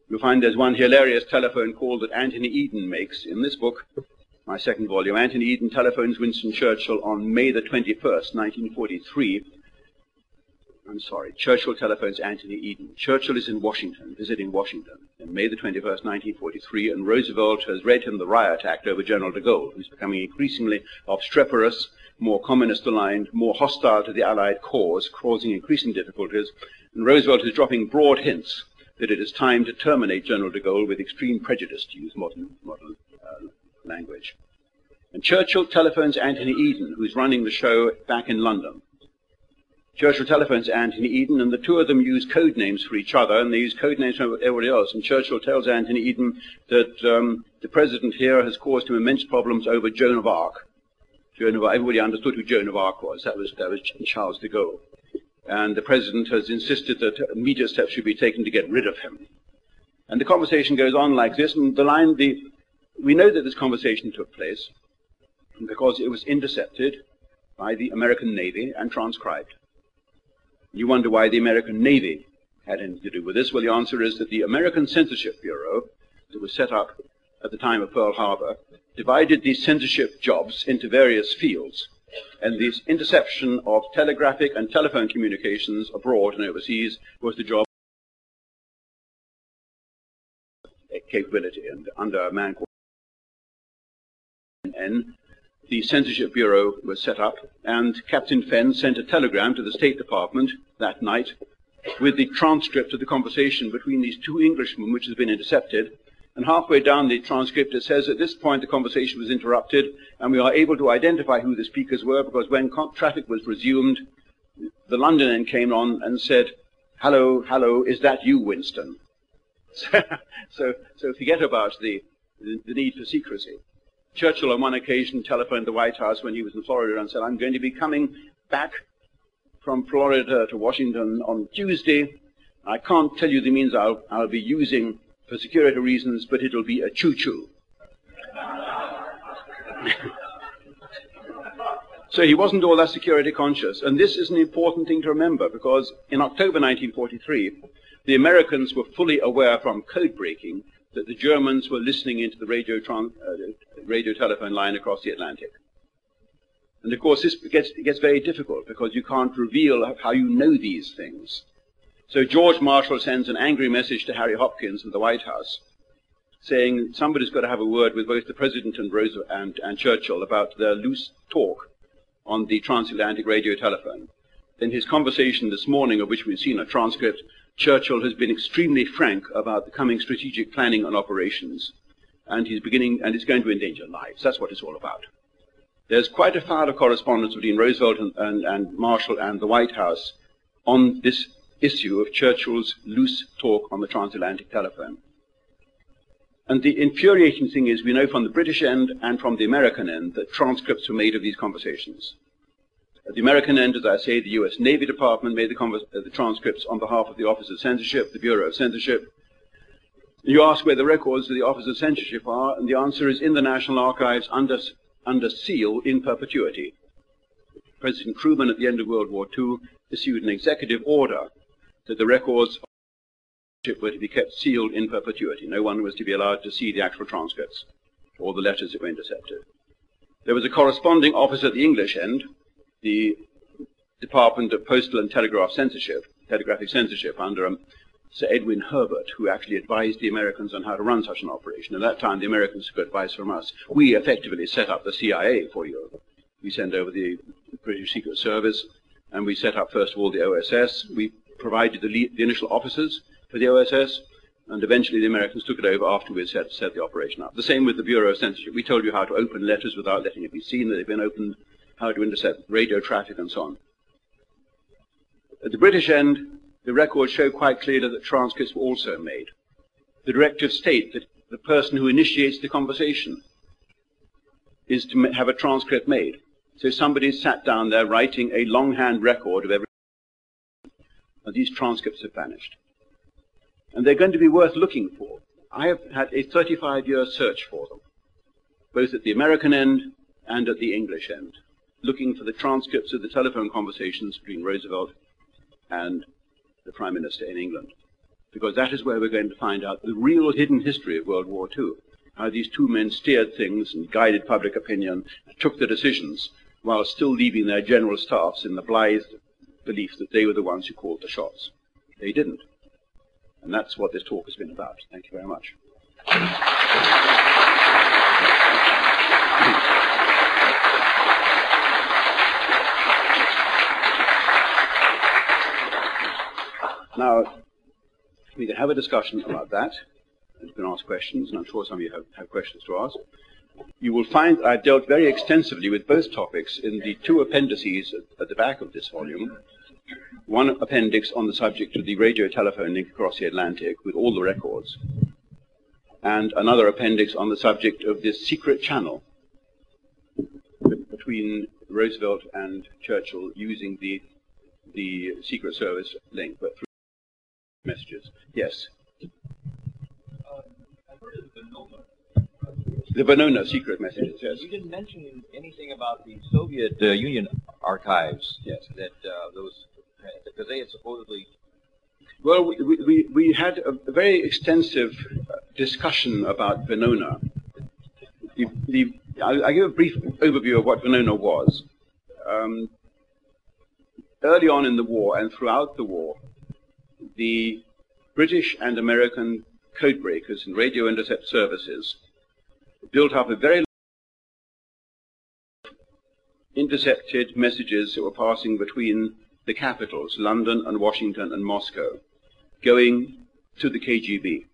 You'll find there's one hilarious telephone call that Anthony Eden makes in this book, my second volume. Anthony Eden telephones Winston Churchill on May the 21st, 1943. I'm sorry, Churchill telephones Anthony Eden. Churchill is in Washington, visiting Washington, in May the 21st, 1943, and Roosevelt has read him the riot act over General de Gaulle, who's becoming increasingly obstreperous, more communist aligned, more hostile to the Allied cause, causing increasing difficulties, and Roosevelt is dropping broad hints that it is time to terminate General de Gaulle with extreme prejudice, to use modern, modern language. And Churchill telephones Anthony Eden, who's running the show back in London. Churchill telephones Anthony Eden, and the two of them use code names for each other, and they use code names for everybody else. And Churchill tells Anthony Eden that um, the president here has caused him immense problems over Joan of Arc. Joan of Arc, everybody understood who Joan of Arc was. That was, that was Charles de Gaulle. And the president has insisted that immediate steps should be taken to get rid of him. And the conversation goes on like this, and the line, the, we know that this conversation took place because it was intercepted by the American Navy and transcribed. You wonder why the American Navy had anything to do with this. Well, the answer is that the American Censorship Bureau that was set up at the time of Pearl Harbor divided these censorship jobs into various fields. And this interception of telegraphic and telephone communications abroad and overseas was the job capability and under a man called The Censorship Bureau was set up, and Captain Fenn sent a telegram to the State Department that night with the transcript of the conversation between these two Englishmen, which has been intercepted. And halfway down the transcript, it says, at this point, the conversation was interrupted, and we are able to identify who the speakers were because when traffic was resumed, the London end came on and said, hello, hello, is that you, Winston? so, so forget about the, the, the need for secrecy. Churchill on one occasion telephoned the White House when he was in Florida and said, I'm going to be coming back from Florida to Washington on Tuesday. I can't tell you the means I'll, I'll be using for security reasons, but it'll be a choo-choo. so he wasn't all that security conscious. And this is an important thing to remember because in October 1943, the Americans were fully aware from code breaking that the Germans were listening into the radio, uh, radio telephone line across the Atlantic. And of course, this gets, gets very difficult because you can't reveal how you know these things. So George Marshall sends an angry message to Harry Hopkins in the White House saying somebody's got to have a word with both the President and, and, and Churchill about their loose talk on the transatlantic radio telephone. In his conversation this morning, of which we've seen a transcript, Churchill has been extremely frank about the coming strategic planning and operations, and he's beginning, and it's going to endanger lives. That's what it's all about. There's quite a file of correspondence between Roosevelt and, and, and Marshall and the White House on this issue of Churchill's loose talk on the transatlantic telephone. And the infuriating thing is, we know from the British end and from the American end that transcripts were made of these conversations. At the American end, as I say, the U.S. Navy Department made the, uh, the, transcripts on behalf of the Office of Censorship, the Bureau of Censorship. You ask where the records of the Office of Censorship are, and the answer is in the National Archives under under seal in perpetuity. President Truman, at the end of World War II, issued an executive order that the records were to be kept sealed in perpetuity. No one was to be allowed to see the actual transcripts or the letters that were intercepted. There was a corresponding office at the English end, the Department of Postal and Telegraph Censorship, Telegraphic Censorship, under um, Sir Edwin Herbert, who actually advised the Americans on how to run such an operation. At that time, the Americans took advice from us. We effectively set up the CIA for Europe. We sent over the British Secret Service, and we set up, first of all, the OSS. We provided the, the initial officers for the OSS, and eventually the Americans took it over after we had set, set the operation up. The same with the Bureau of Censorship. We told you how to open letters without letting it be seen that they've been opened, how to intercept radio traffic, and so on. At the British end, the records show quite clearly that transcripts were also made. The directives state that the person who initiates the conversation is to have a transcript made. So somebody sat down there writing a longhand record of every. And these transcripts have vanished. And they're going to be worth looking for. I have had a 35 year search for them, both at the American end and at the English end, looking for the transcripts of the telephone conversations between Roosevelt and the Prime Minister in England. Because that is where we're going to find out the real hidden history of World War II. How these two men steered things and guided public opinion, took the decisions, while still leaving their general staffs in the blithe belief that they were the ones who called the shots. They didn't. And that's what this talk has been about. Thank you very much. Now, we can have a discussion about that. You can ask questions, and I'm sure some of you have, have questions to ask. You will find I've dealt very extensively with both topics in the two appendices at, at the back of this volume. One appendix on the subject of the radio telephone link across the Atlantic with all the records, and another appendix on the subject of this secret channel between Roosevelt and Churchill using the the Secret Service link, but messages. Yes. Uh, the Venona secret messages, yes. You didn't mention anything about the Soviet uh, Union archives. Yes. That uh, those, because they had supposedly. Well, we, we, we had a very extensive uh, discussion about Venona. The, the, I'll, I'll, give a brief overview of what Venona was. Um, early on in the war and throughout the war, the British and American codebreakers and radio intercept services built up a very intercepted messages that were passing between the capitals, London and Washington and Moscow, going to the KGB.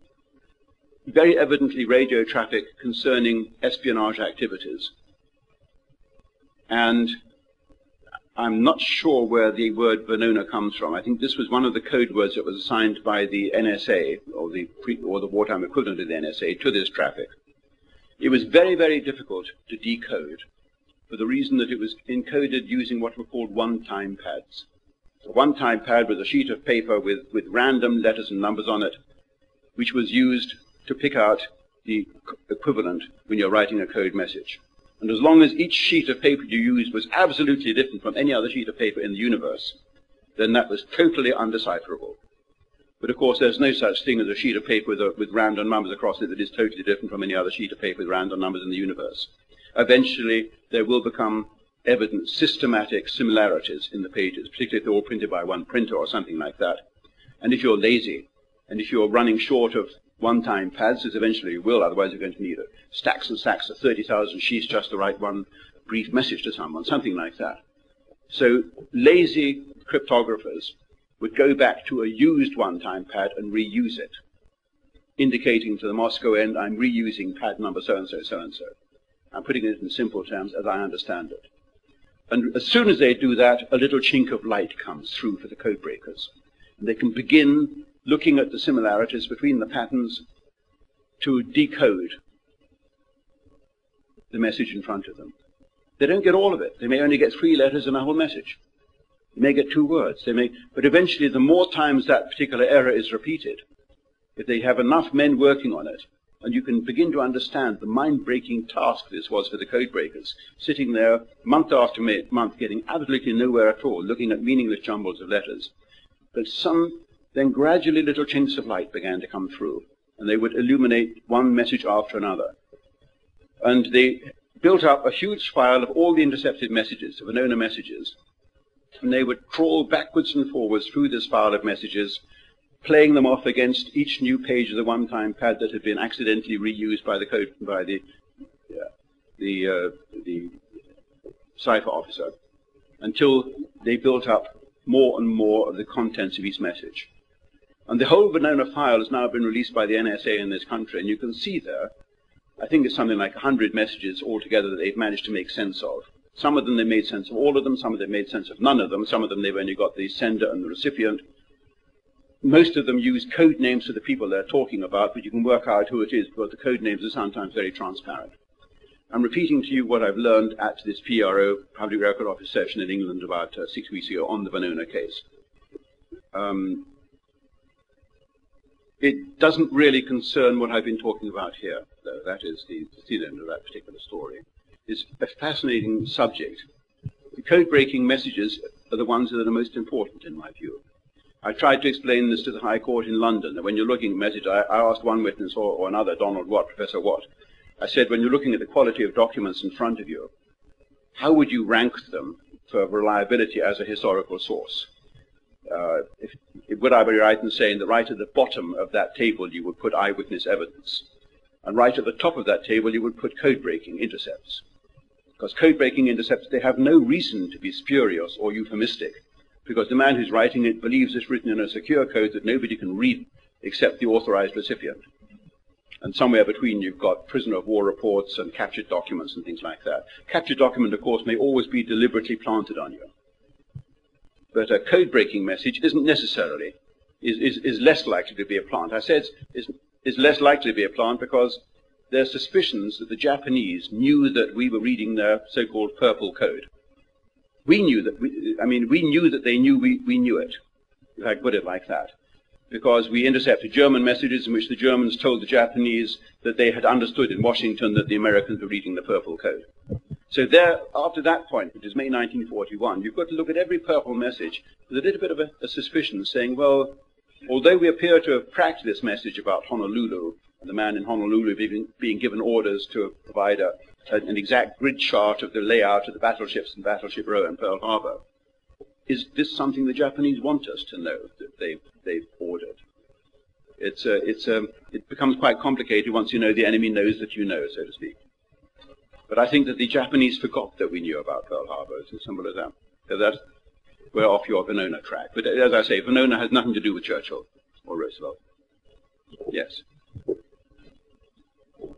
Very evidently radio traffic concerning espionage activities. And I'm not sure where the word Venona comes from. I think this was one of the code words that was assigned by the NSA, or the, pre, or the wartime equivalent of the NSA, to this traffic. It was very, very difficult to decode for the reason that it was encoded using what were called one-time pads. A one-time pad was a sheet of paper with, with random letters and numbers on it, which was used to pick out the equivalent when you're writing a code message. And as long as each sheet of paper you used was absolutely different from any other sheet of paper in the universe, then that was totally undecipherable. But of course, there's no such thing as a sheet of paper with, a, with random numbers across it that is totally different from any other sheet of paper with random numbers in the universe. Eventually, there will become evident systematic similarities in the pages, particularly if they're all printed by one printer or something like that. And if you're lazy, and if you're running short of one-time pads, as eventually you will, otherwise you're going to need stacks and stacks of 30,000 sheets just to write one brief message to someone, something like that. So lazy cryptographers would go back to a used one-time pad and reuse it, indicating to the Moscow end, I'm reusing pad number so-and-so, so-and-so. I'm putting it in simple terms as I understand it. And as soon as they do that, a little chink of light comes through for the code breakers. And they can begin looking at the similarities between the patterns to decode the message in front of them. They don't get all of it. They may only get three letters in a whole message. They may get two words. They may, but eventually, the more times that particular error is repeated, if they have enough men working on it, and you can begin to understand the mind-breaking task this was for the code breakers, sitting there month after month, getting absolutely nowhere at all, looking at meaningless jumbles of letters. But some then gradually little chinks of light began to come through, and they would illuminate one message after another. And they built up a huge file of all the intercepted messages, the Venona messages, and they would crawl backwards and forwards through this file of messages, playing them off against each new page of the one-time pad that had been accidentally reused by the code by the uh, the uh, the cipher officer, until they built up more and more of the contents of each message. And the whole Venona file has now been released by the NSA in this country, and you can see there, I think it's something like 100 messages altogether that they've managed to make sense of. Some of them they made sense of all of them, some of them made sense of none of them, some of them they've only got the sender and the recipient. Most of them use code names for the people they're talking about, but you can work out who it is because the code names are sometimes very transparent. I'm repeating to you what I've learned at this PRO, Public Record Office session in England about uh, six weeks ago on the Venona case. Um, it doesn't really concern what I've been talking about here, though. That is the, the end of that particular story. It's a fascinating subject. The code-breaking messages are the ones that are most important, in my view. I tried to explain this to the High Court in London, when you're looking at messages, I, I asked one witness or, or another, Donald Watt, Professor Watt, I said, when you're looking at the quality of documents in front of you, how would you rank them for reliability as a historical source? Uh, if, would I be right in saying that right at the bottom of that table you would put eyewitness evidence, and right at the top of that table you would put code-breaking intercepts? Because code-breaking intercepts, they have no reason to be spurious or euphemistic, because the man who's writing it believes it's written in a secure code that nobody can read except the authorized recipient. And somewhere between you've got prisoner of war reports and captured documents and things like that. Captured document, of course, may always be deliberately planted on you but a code-breaking message isn't necessarily, is, is, is less likely to be a plant. I said is, is less likely to be a plant because there are suspicions that the Japanese knew that we were reading their so-called purple code. We knew that, we, I mean, we knew that they knew we, we knew it, if I put it like that, because we intercepted German messages in which the Germans told the Japanese that they had understood in Washington that the Americans were reading the purple code. So there, after that point, which is May 1941, you've got to look at every purple message with a little bit of a, a suspicion, saying, well, although we appear to have cracked this message about Honolulu, and the man in Honolulu being, being given orders to provide a, an exact grid chart of the layout of the battleships in Battleship Row and Pearl Harbor, is this something the Japanese want us to know that they've, they've ordered? It's, uh, it's, um, it becomes quite complicated once you know the enemy knows that you know, so to speak. But I think that the Japanese forgot that we knew about Pearl Harbor. It's as simple as that. So that's, we're off your Venona track. But as I say, Venona has nothing to do with Churchill or Roosevelt. Yes.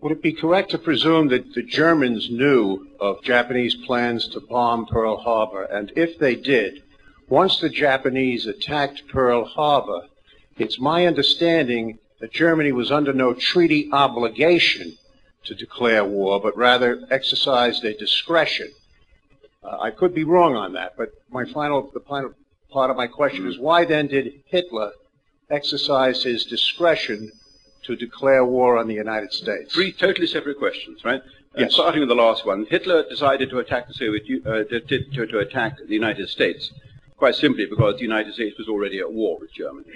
Would it be correct to presume that the Germans knew of Japanese plans to bomb Pearl Harbor? And if they did, once the Japanese attacked Pearl Harbor, it's my understanding that Germany was under no treaty obligation to declare war, but rather exercised their discretion. Uh, I could be wrong on that, but my final, the final part of my question is why then did Hitler exercise his discretion to declare war on the United States? Three totally separate questions, right? Uh, Yes. starting with the last one, Hitler decided to attack the Soviet, uh, to, to, to attack the United States, quite simply because the United States was already at war with Germany.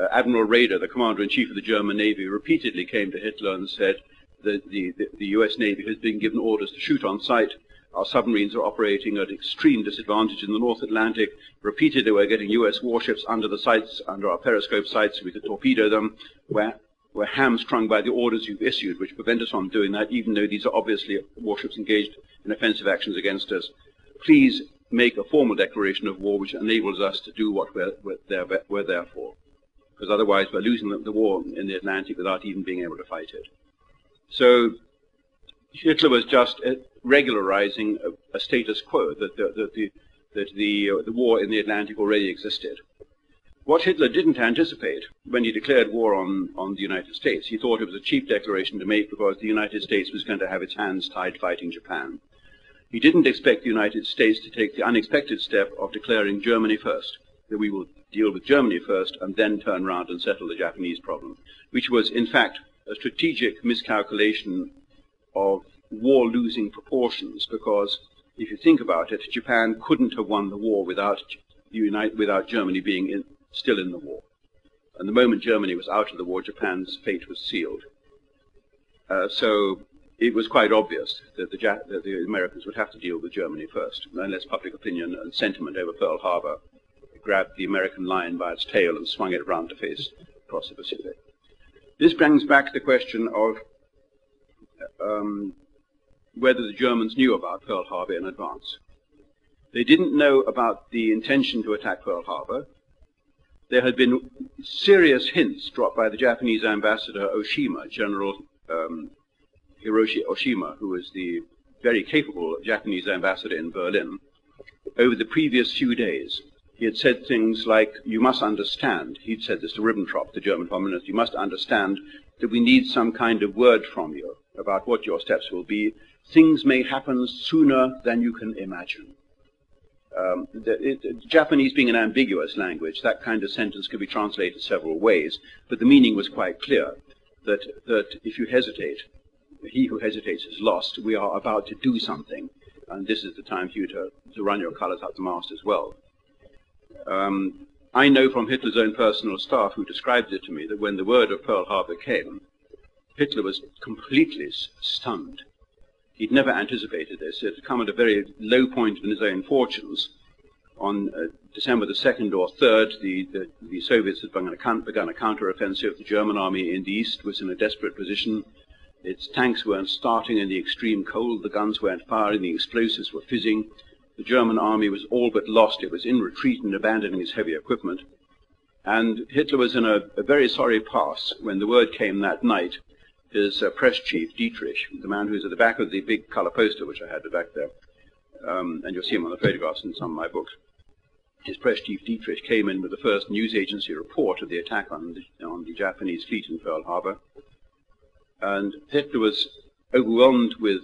Uh, Admiral Raeder, the commander-in-chief of the German Navy, repeatedly came to Hitler and said the, the, the U.S. Navy has been given orders to shoot on sight. Our submarines are operating at extreme disadvantage in the North Atlantic. Repeatedly, we're getting U.S. warships under the sights, under our periscope sights, so we could torpedo them. We're, we're hamstrung by the orders you've issued, which prevent us from doing that, even though these are obviously warships engaged in offensive actions against us. Please make a formal declaration of war which enables us to do what we're, we're, there, we're there for. Because otherwise, we're losing the, the war in the Atlantic without even being able to fight it. So Hitler was just uh, regularizing a, a status quo that the, that the, that the, uh, the war in the Atlantic already existed. What Hitler didn't anticipate when he declared war on, on the United States, he thought it was a cheap declaration to make because the United States was going to have its hands tied fighting Japan. He didn't expect the United States to take the unexpected step of declaring Germany first, that we will deal with Germany first and then turn round and settle the Japanese problem, which was in fact a strategic miscalculation of war-losing proportions because if you think about it, Japan couldn't have won the war without, unite, without Germany being in, still in the war. And the moment Germany was out of the war, Japan's fate was sealed. Uh, so it was quite obvious that the, that the Americans would have to deal with Germany first, unless public opinion and sentiment over Pearl Harbor grabbed the American lion by its tail and swung it around to face across the Pacific. This brings back the question of um, whether the Germans knew about Pearl Harbor in advance. They didn't know about the intention to attack Pearl Harbor. There had been serious hints dropped by the Japanese ambassador Oshima, General um, Hiroshi Oshima, who was the very capable Japanese ambassador in Berlin, over the previous few days. He had said things like, you must understand, he'd said this to Ribbentrop, the German Foreign Minister, you must understand that we need some kind of word from you about what your steps will be. Things may happen sooner than you can imagine. Um, the, it, Japanese being an ambiguous language, that kind of sentence could be translated several ways, but the meaning was quite clear, that, that if you hesitate, he who hesitates is lost. We are about to do something, and this is the time for you to, to run your colors up the mast as well. Um, I know from Hitler's own personal staff who described it to me that when the word of Pearl Harbor came, Hitler was completely stunned. He'd never anticipated this. It had come at a very low point in his own fortunes. On uh, December the 2nd or 3rd, the, the, the Soviets had begun a, begun a counteroffensive. The German army in the east was in a desperate position. Its tanks weren't starting in the extreme cold, the guns weren't firing, the explosives were fizzing. The German army was all but lost. It was in retreat and abandoning its heavy equipment. And Hitler was in a, a very sorry pass when the word came that night. His uh, press chief, Dietrich, the man who's at the back of the big color poster, which I had back there, um, and you'll see him on the photographs in some of my books. His press chief, Dietrich, came in with the first news agency report of the attack on the, on the Japanese fleet in Pearl Harbor. And Hitler was overwhelmed with,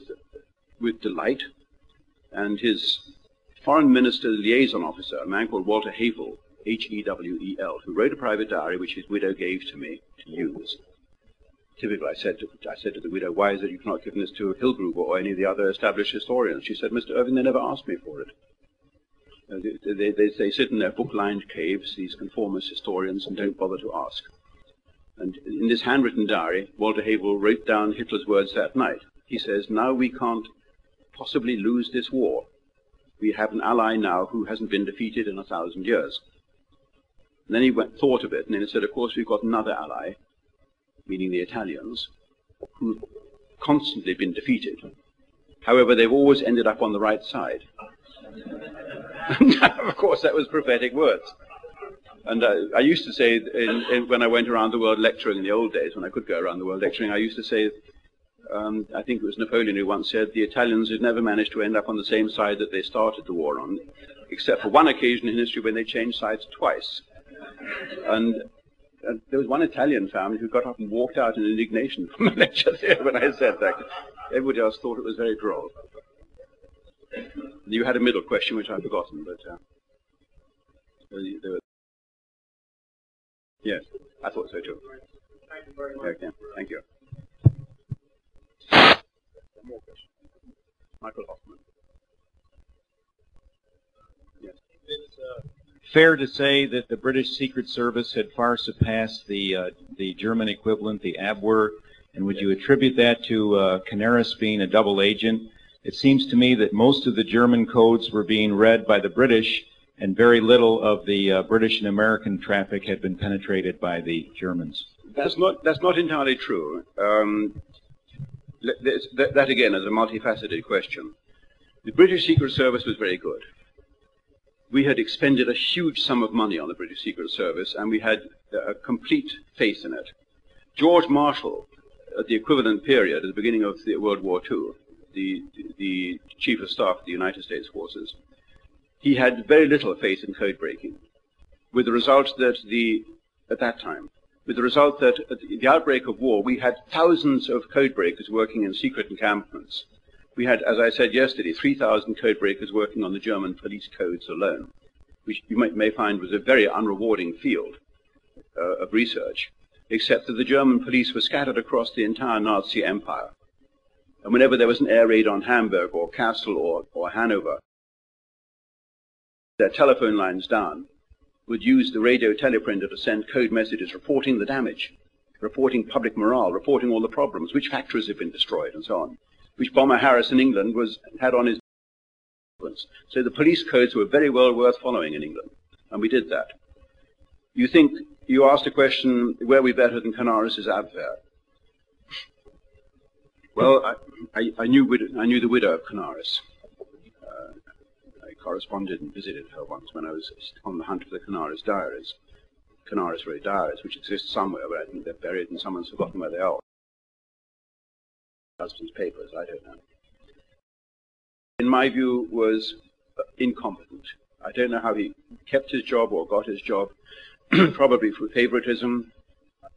with delight, and his foreign minister liaison officer, a man called Walter Hewel, H-E-W-E-L, who wrote a private diary which his widow gave to me to use. Typically, I said, to, I said to the widow, why is it you've not given this to Hillgruber or any of the other established historians? She said, Mr. Irving, they never asked me for it. Uh, they, they, they, they sit in their book-lined caves, these conformist historians, and don't bother to ask. And in this handwritten diary, Walter Hewel wrote down Hitler's words that night. He says, now we can't possibly lose this war. We have an ally now who hasn't been defeated in a thousand years. And then he went, thought of it, and then he said, of course, we've got another ally, meaning the Italians, who've constantly been defeated. However, they've always ended up on the right side. of course, that was prophetic words. And uh, I used to say, in, in, when I went around the world lecturing in the old days, when I could go around the world lecturing, I used to say, um, I think it was Napoleon who once said, the Italians had never managed to end up on the same side that they started the war on, except for one occasion in history when they changed sides twice. And uh, there was one Italian family who got up and walked out in indignation from the lecture there when I said that. Everybody else thought it was very droll. You had a middle question which I've forgotten, but uh, there were Yes, I thought so too. Thank you very much. Okay, thank you. Questions. Michael Hoffman. Yes. It's uh, fair to say that the British Secret Service had far surpassed the uh, the German equivalent, the Abwehr, and would you attribute that to uh, Canaris being a double agent? It seems to me that most of the German codes were being read by the British and very little of the uh, British and American traffic had been penetrated by the Germans. That's not that's not entirely true. Um, that, that again is a multifaceted question. The British Secret Service was very good. We had expended a huge sum of money on the British Secret Service, and we had a complete faith in it. George Marshall, at the equivalent period, at the beginning of the World War II, the, the Chief of Staff of the United States Forces, he had very little faith in code breaking, with the result that the, at that time, with the result that at the outbreak of war, we had thousands of code breakers working in secret encampments. We had, as I said yesterday, 3,000 code breakers working on the German police codes alone, which you may, may find was a very unrewarding field uh, of research, except that the German police were scattered across the entire Nazi empire. And whenever there was an air raid on Hamburg or Kassel or, or Hanover, their telephone lines down, would use the radio teleprinter to send code messages reporting the damage, reporting public morale, reporting all the problems, which factories have been destroyed, and so on, which Bomber Harris in England was had on his so the police codes were very well worth following in England, and we did that. You think you asked a question: Were we better than Canaris' Abwehr? Well, I, I, I, knew I knew the widow of Canaris corresponded and visited her once when I was on the hunt for the Canaris diaries. Canaris Ray diaries, which exist somewhere, but I think they're buried and someone's forgotten where they are. Husband's papers, I don't know. In my view, was uh, incompetent. I don't know how he kept his job or got his job, probably through favoritism.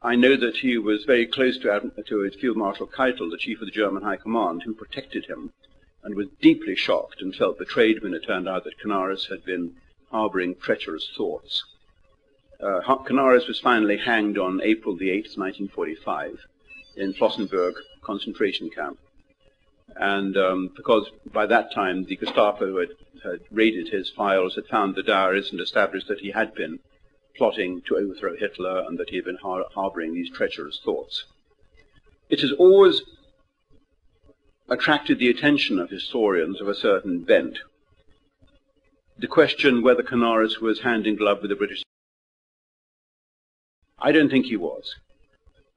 I know that he was very close to, to Field Marshal Keitel, the chief of the German High Command, who protected him and was deeply shocked and felt betrayed when it turned out that Canaris had been harboring treacherous thoughts. Uh, Canaris was finally hanged on April the 8th, 1945, in Flossenbürg concentration camp. And um, because by that time the Gestapo had, had raided his files, had found the diaries, and established that he had been plotting to overthrow Hitler and that he had been har harboring these treacherous thoughts. It has always attracted the attention of historians of a certain bent. The question whether Canaris was hand in glove with the British. I don't think he was.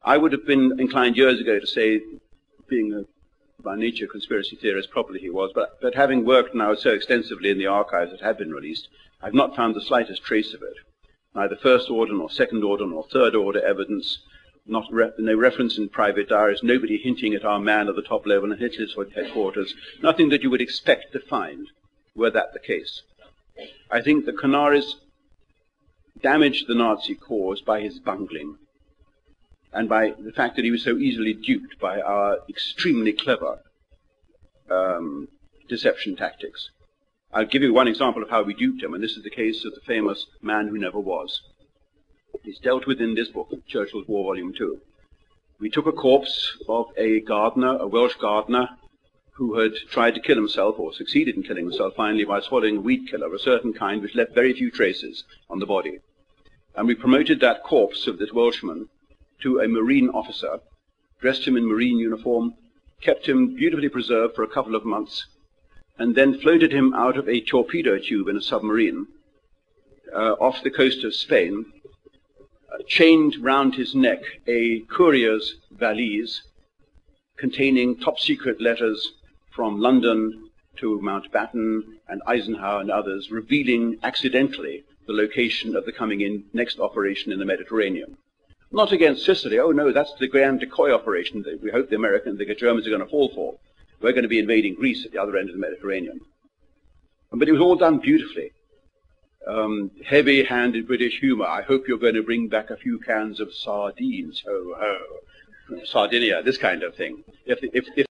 I would have been inclined years ago to say, being a by nature conspiracy theorist, probably he was, but, but having worked now so extensively in the archives that have been released, I've not found the slightest trace of it. Neither first order nor second order nor third order evidence not re no reference in private diaries, nobody hinting at our man at the top level in Hitler's headquarters, nothing that you would expect to find were that the case. I think the Canaris damaged the Nazi cause by his bungling and by the fact that he was so easily duped by our extremely clever um, deception tactics. I'll give you one example of how we duped him, and this is the case of the famous man who never was is dealt with in this book, Churchill's War, Volume 2. We took a corpse of a gardener, a Welsh gardener, who had tried to kill himself, or succeeded in killing himself finally by swallowing a weed killer of a certain kind which left very few traces on the body. And we promoted that corpse of this Welshman to a Marine officer, dressed him in Marine uniform, kept him beautifully preserved for a couple of months, and then floated him out of a torpedo tube in a submarine uh, off the coast of Spain chained round his neck a courier's valise containing top secret letters from London to Mountbatten and Eisenhower and others, revealing accidentally the location of the coming in next operation in the Mediterranean. Not against Sicily. Oh no, that's the grand decoy operation that we hope the Americans, the Germans are going to fall for. We're going to be invading Greece at the other end of the Mediterranean. But it was all done beautifully. Um, heavy-handed British humour. I hope you're going to bring back a few cans of sardines. Ho ho. Sardinia, this kind of thing. If, if, if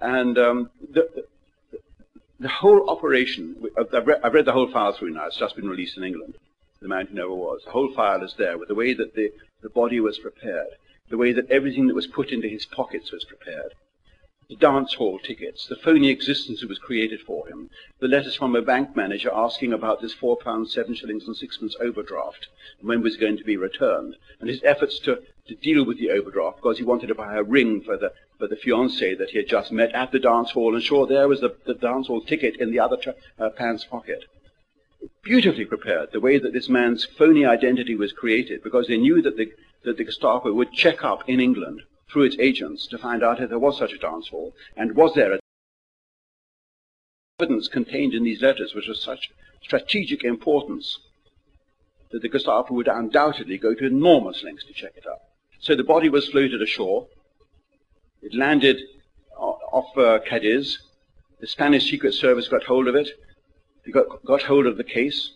and um, the, the, whole operation, I've read, I've read, the whole file through now, it's just been released in England, The Man Who Never Was. The whole file is there with the way that the, the body was prepared, the way that everything that was put into his pockets was prepared, the dance hall tickets, the phony existence that was created for him, the letters from a bank manager asking about this four pounds, seven shillings and sixpence overdraft, and when was going to be returned, and his efforts to, to deal with the overdraft because he wanted to buy a ring for the for the fiancée that he had just met at the dance hall, and sure, there was the, the dance hall ticket in the other uh, pants pocket. Beautifully prepared, the way that this man's phony identity was created, because they knew that the, that the Gestapo would check up in England through its agents to find out if there was such a hall, and was there a evidence contained in these letters which was such strategic importance that the Gestapo would undoubtedly go to enormous lengths to check it up. So the body was floated ashore, it landed off uh, Cadiz. The Spanish Secret Service got hold of it. They got, got hold of the case.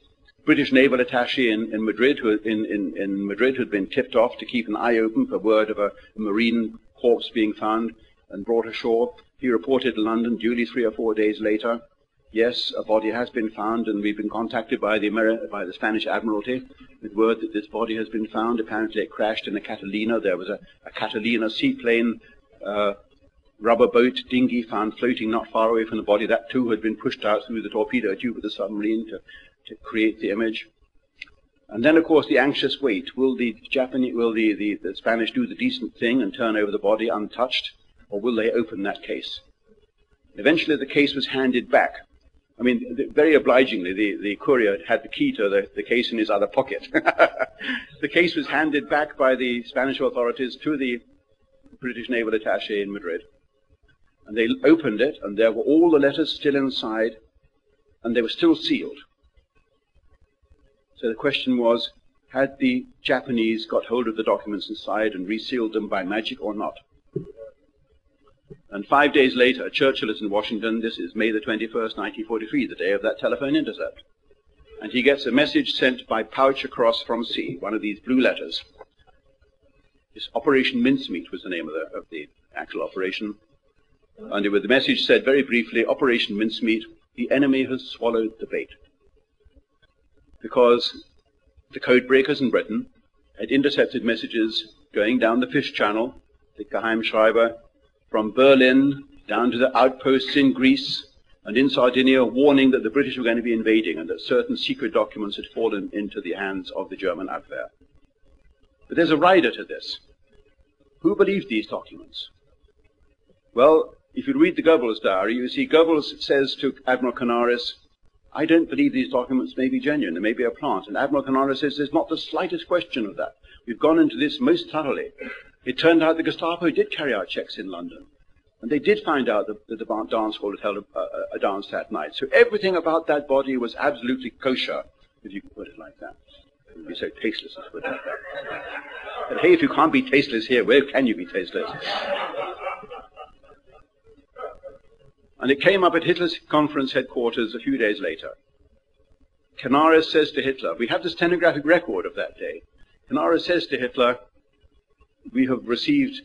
British naval attaché in, in Madrid, who, in, in, in Madrid, had been tipped off to keep an eye open for word of a, a marine corpse being found and brought ashore. He reported to London duly three or four days later. Yes, a body has been found, and we've been contacted by the, Ameri- by the Spanish Admiralty with word that this body has been found. Apparently, it crashed in a Catalina. There was a, a Catalina seaplane uh, rubber boat dinghy found floating not far away from the body. That too had been pushed out through the torpedo tube of the submarine to, to create the image. And then, of course, the anxious wait. Will the Japanese, will the, the, the Spanish do the decent thing and turn over the body untouched, or will they open that case? Eventually, the case was handed back. I mean, the, very obligingly, the, the courier had the key to the, the case in his other pocket. the case was handed back by the Spanish authorities to the British naval attaché in Madrid. And they opened it, and there were all the letters still inside, and they were still sealed. So the question was, had the Japanese got hold of the documents inside and resealed them by magic or not? And five days later, Churchill is in Washington. This is May the 21st, 1943, the day of that telephone intercept. And he gets a message sent by pouch across from sea, one of these blue letters. This Operation Mincemeat was the name of the, of the actual operation. And it, the message said very briefly, Operation Mincemeat, the enemy has swallowed the bait. Because the code breakers in Britain had intercepted messages going down the fish channel, the Geheimschreiber, from Berlin down to the outposts in Greece and in Sardinia, warning that the British were going to be invading and that certain secret documents had fallen into the hands of the German Abwehr. But there's a rider to this. Who believed these documents? Well, if you read the Goebbels diary, you see Goebbels says to Admiral Canaris, I don't believe these documents may be genuine, they may be a plant. And Admiral Canaris says there's not the slightest question of that. We've gone into this most thoroughly. It turned out the Gestapo did carry out checks in London. And they did find out that, that the dance hall had held a, a, a dance that night. So everything about that body was absolutely kosher, if you can put it like that. It would be so tasteless to put it like that. But hey, if you can't be tasteless here, where can you be tasteless? And it came up at Hitler's conference headquarters a few days later. Canaris says to Hitler, we have the stenographic record of that day. Canaris says to Hitler, we have received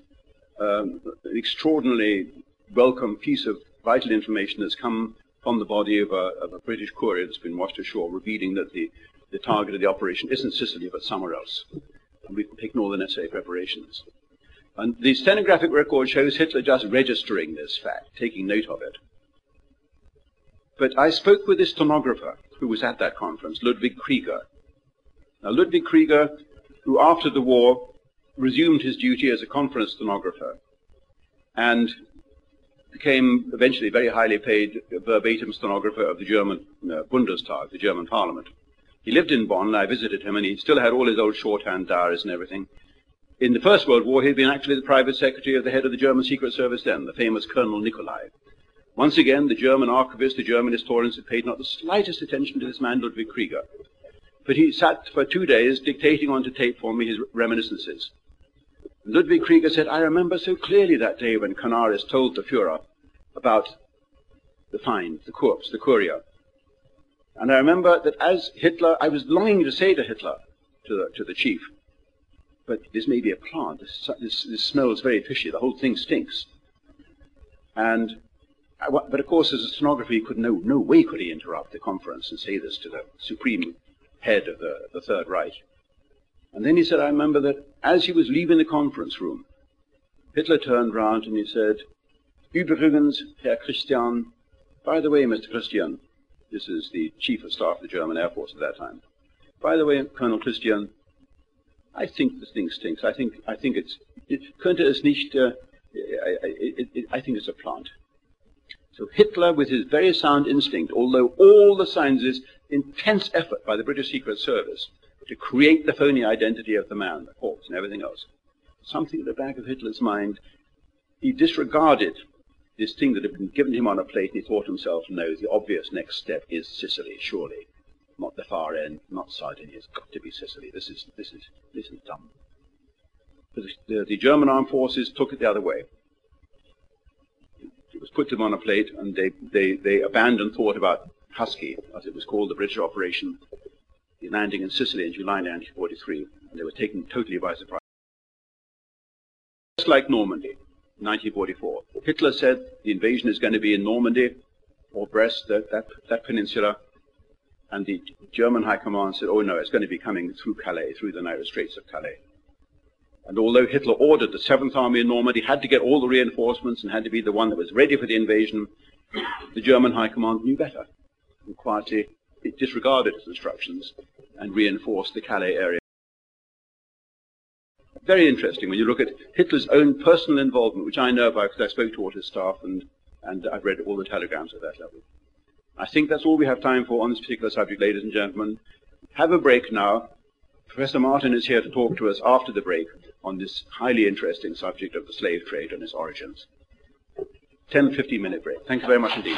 um, an extraordinarily welcome piece of vital information that's come from the body of a, of a British courier that's been washed ashore, revealing that the, the target of the operation isn't Sicily, but somewhere else and we've taken all the necessary preparations. And the stenographic record shows Hitler just registering this fact, taking note of it. But I spoke with this stenographer who was at that conference, Ludwig Krieger. Now, Ludwig Krieger, who after the war resumed his duty as a conference stenographer and became eventually a very highly paid verbatim stenographer of the German uh, Bundestag, the German parliament. He lived in Bonn, and I visited him, and he still had all his old shorthand diaries and everything. In the First World War, he had been actually the private secretary of the head of the German Secret Service then, the famous Colonel Nicolai. Once again, the German archivists, the German historians had paid not the slightest attention to this man, Ludwig Krieger. But he sat for two days dictating onto tape for me his reminiscences. Ludwig Krieger said, I remember so clearly that day when Canaris told the Fuhrer about the find, the corpse, the courier. And I remember that as Hitler, I was longing to say to Hitler, to the, to the chief, but this may be a plant. This, this, this smells very fishy. The whole thing stinks. And, uh, but of course, as a stenographer, he could no, no way could he interrupt the conference and say this to the supreme head of the, the Third Reich. And then he said, I remember that as he was leaving the conference room, Hitler turned round and he said, Übrigens, Herr Christian, by the way, Mr. Christian, this is the chief of staff of the German Air Force at that time. By the way, Colonel Christian, I think this thing stinks. I think I think it's it könnte es nicht. Uh, I, I, I, think it's a plant. So Hitler, with his very sound instinct, although all the signs is intense effort by the British Secret Service to create the phony identity of the man, the corpse, and everything else, something at the back of Hitler's mind, he disregarded this thing that had been given him on a plate, and he thought himself, no, the obvious next step is Sicily, surely. Not the far end, not Sardinia. It's got to be Sicily. This is, this is, this is dumb. The, the German armed forces took it the other way. It was put them on a plate, and they, they, they abandoned thought about Husky, as it was called, the British operation, the landing in Sicily in July 1943, and they were taken totally by surprise. Just like Normandy, 1944. Hitler said the invasion is going to be in Normandy or Brest, that, that, that peninsula, and the German High Command said, oh no, it's going to be coming through Calais, through the narrow straits of Calais. And although Hitler ordered the 7th Army in Normandy, had to get all the reinforcements and had to be the one that was ready for the invasion, the German High Command knew better. And quietly, it disregarded its instructions and reinforced the Calais area. Very interesting when you look at Hitler's own personal involvement, which I know about because I spoke to all his staff and, and I've read all the telegrams at that level. I think that's all we have time for on this particular subject, ladies and gentlemen. Have a break now. Professor Martin is here to talk to us after the break on this highly interesting subject of the slave trade and its origins. 10, 15 minute break. Thank you very much indeed.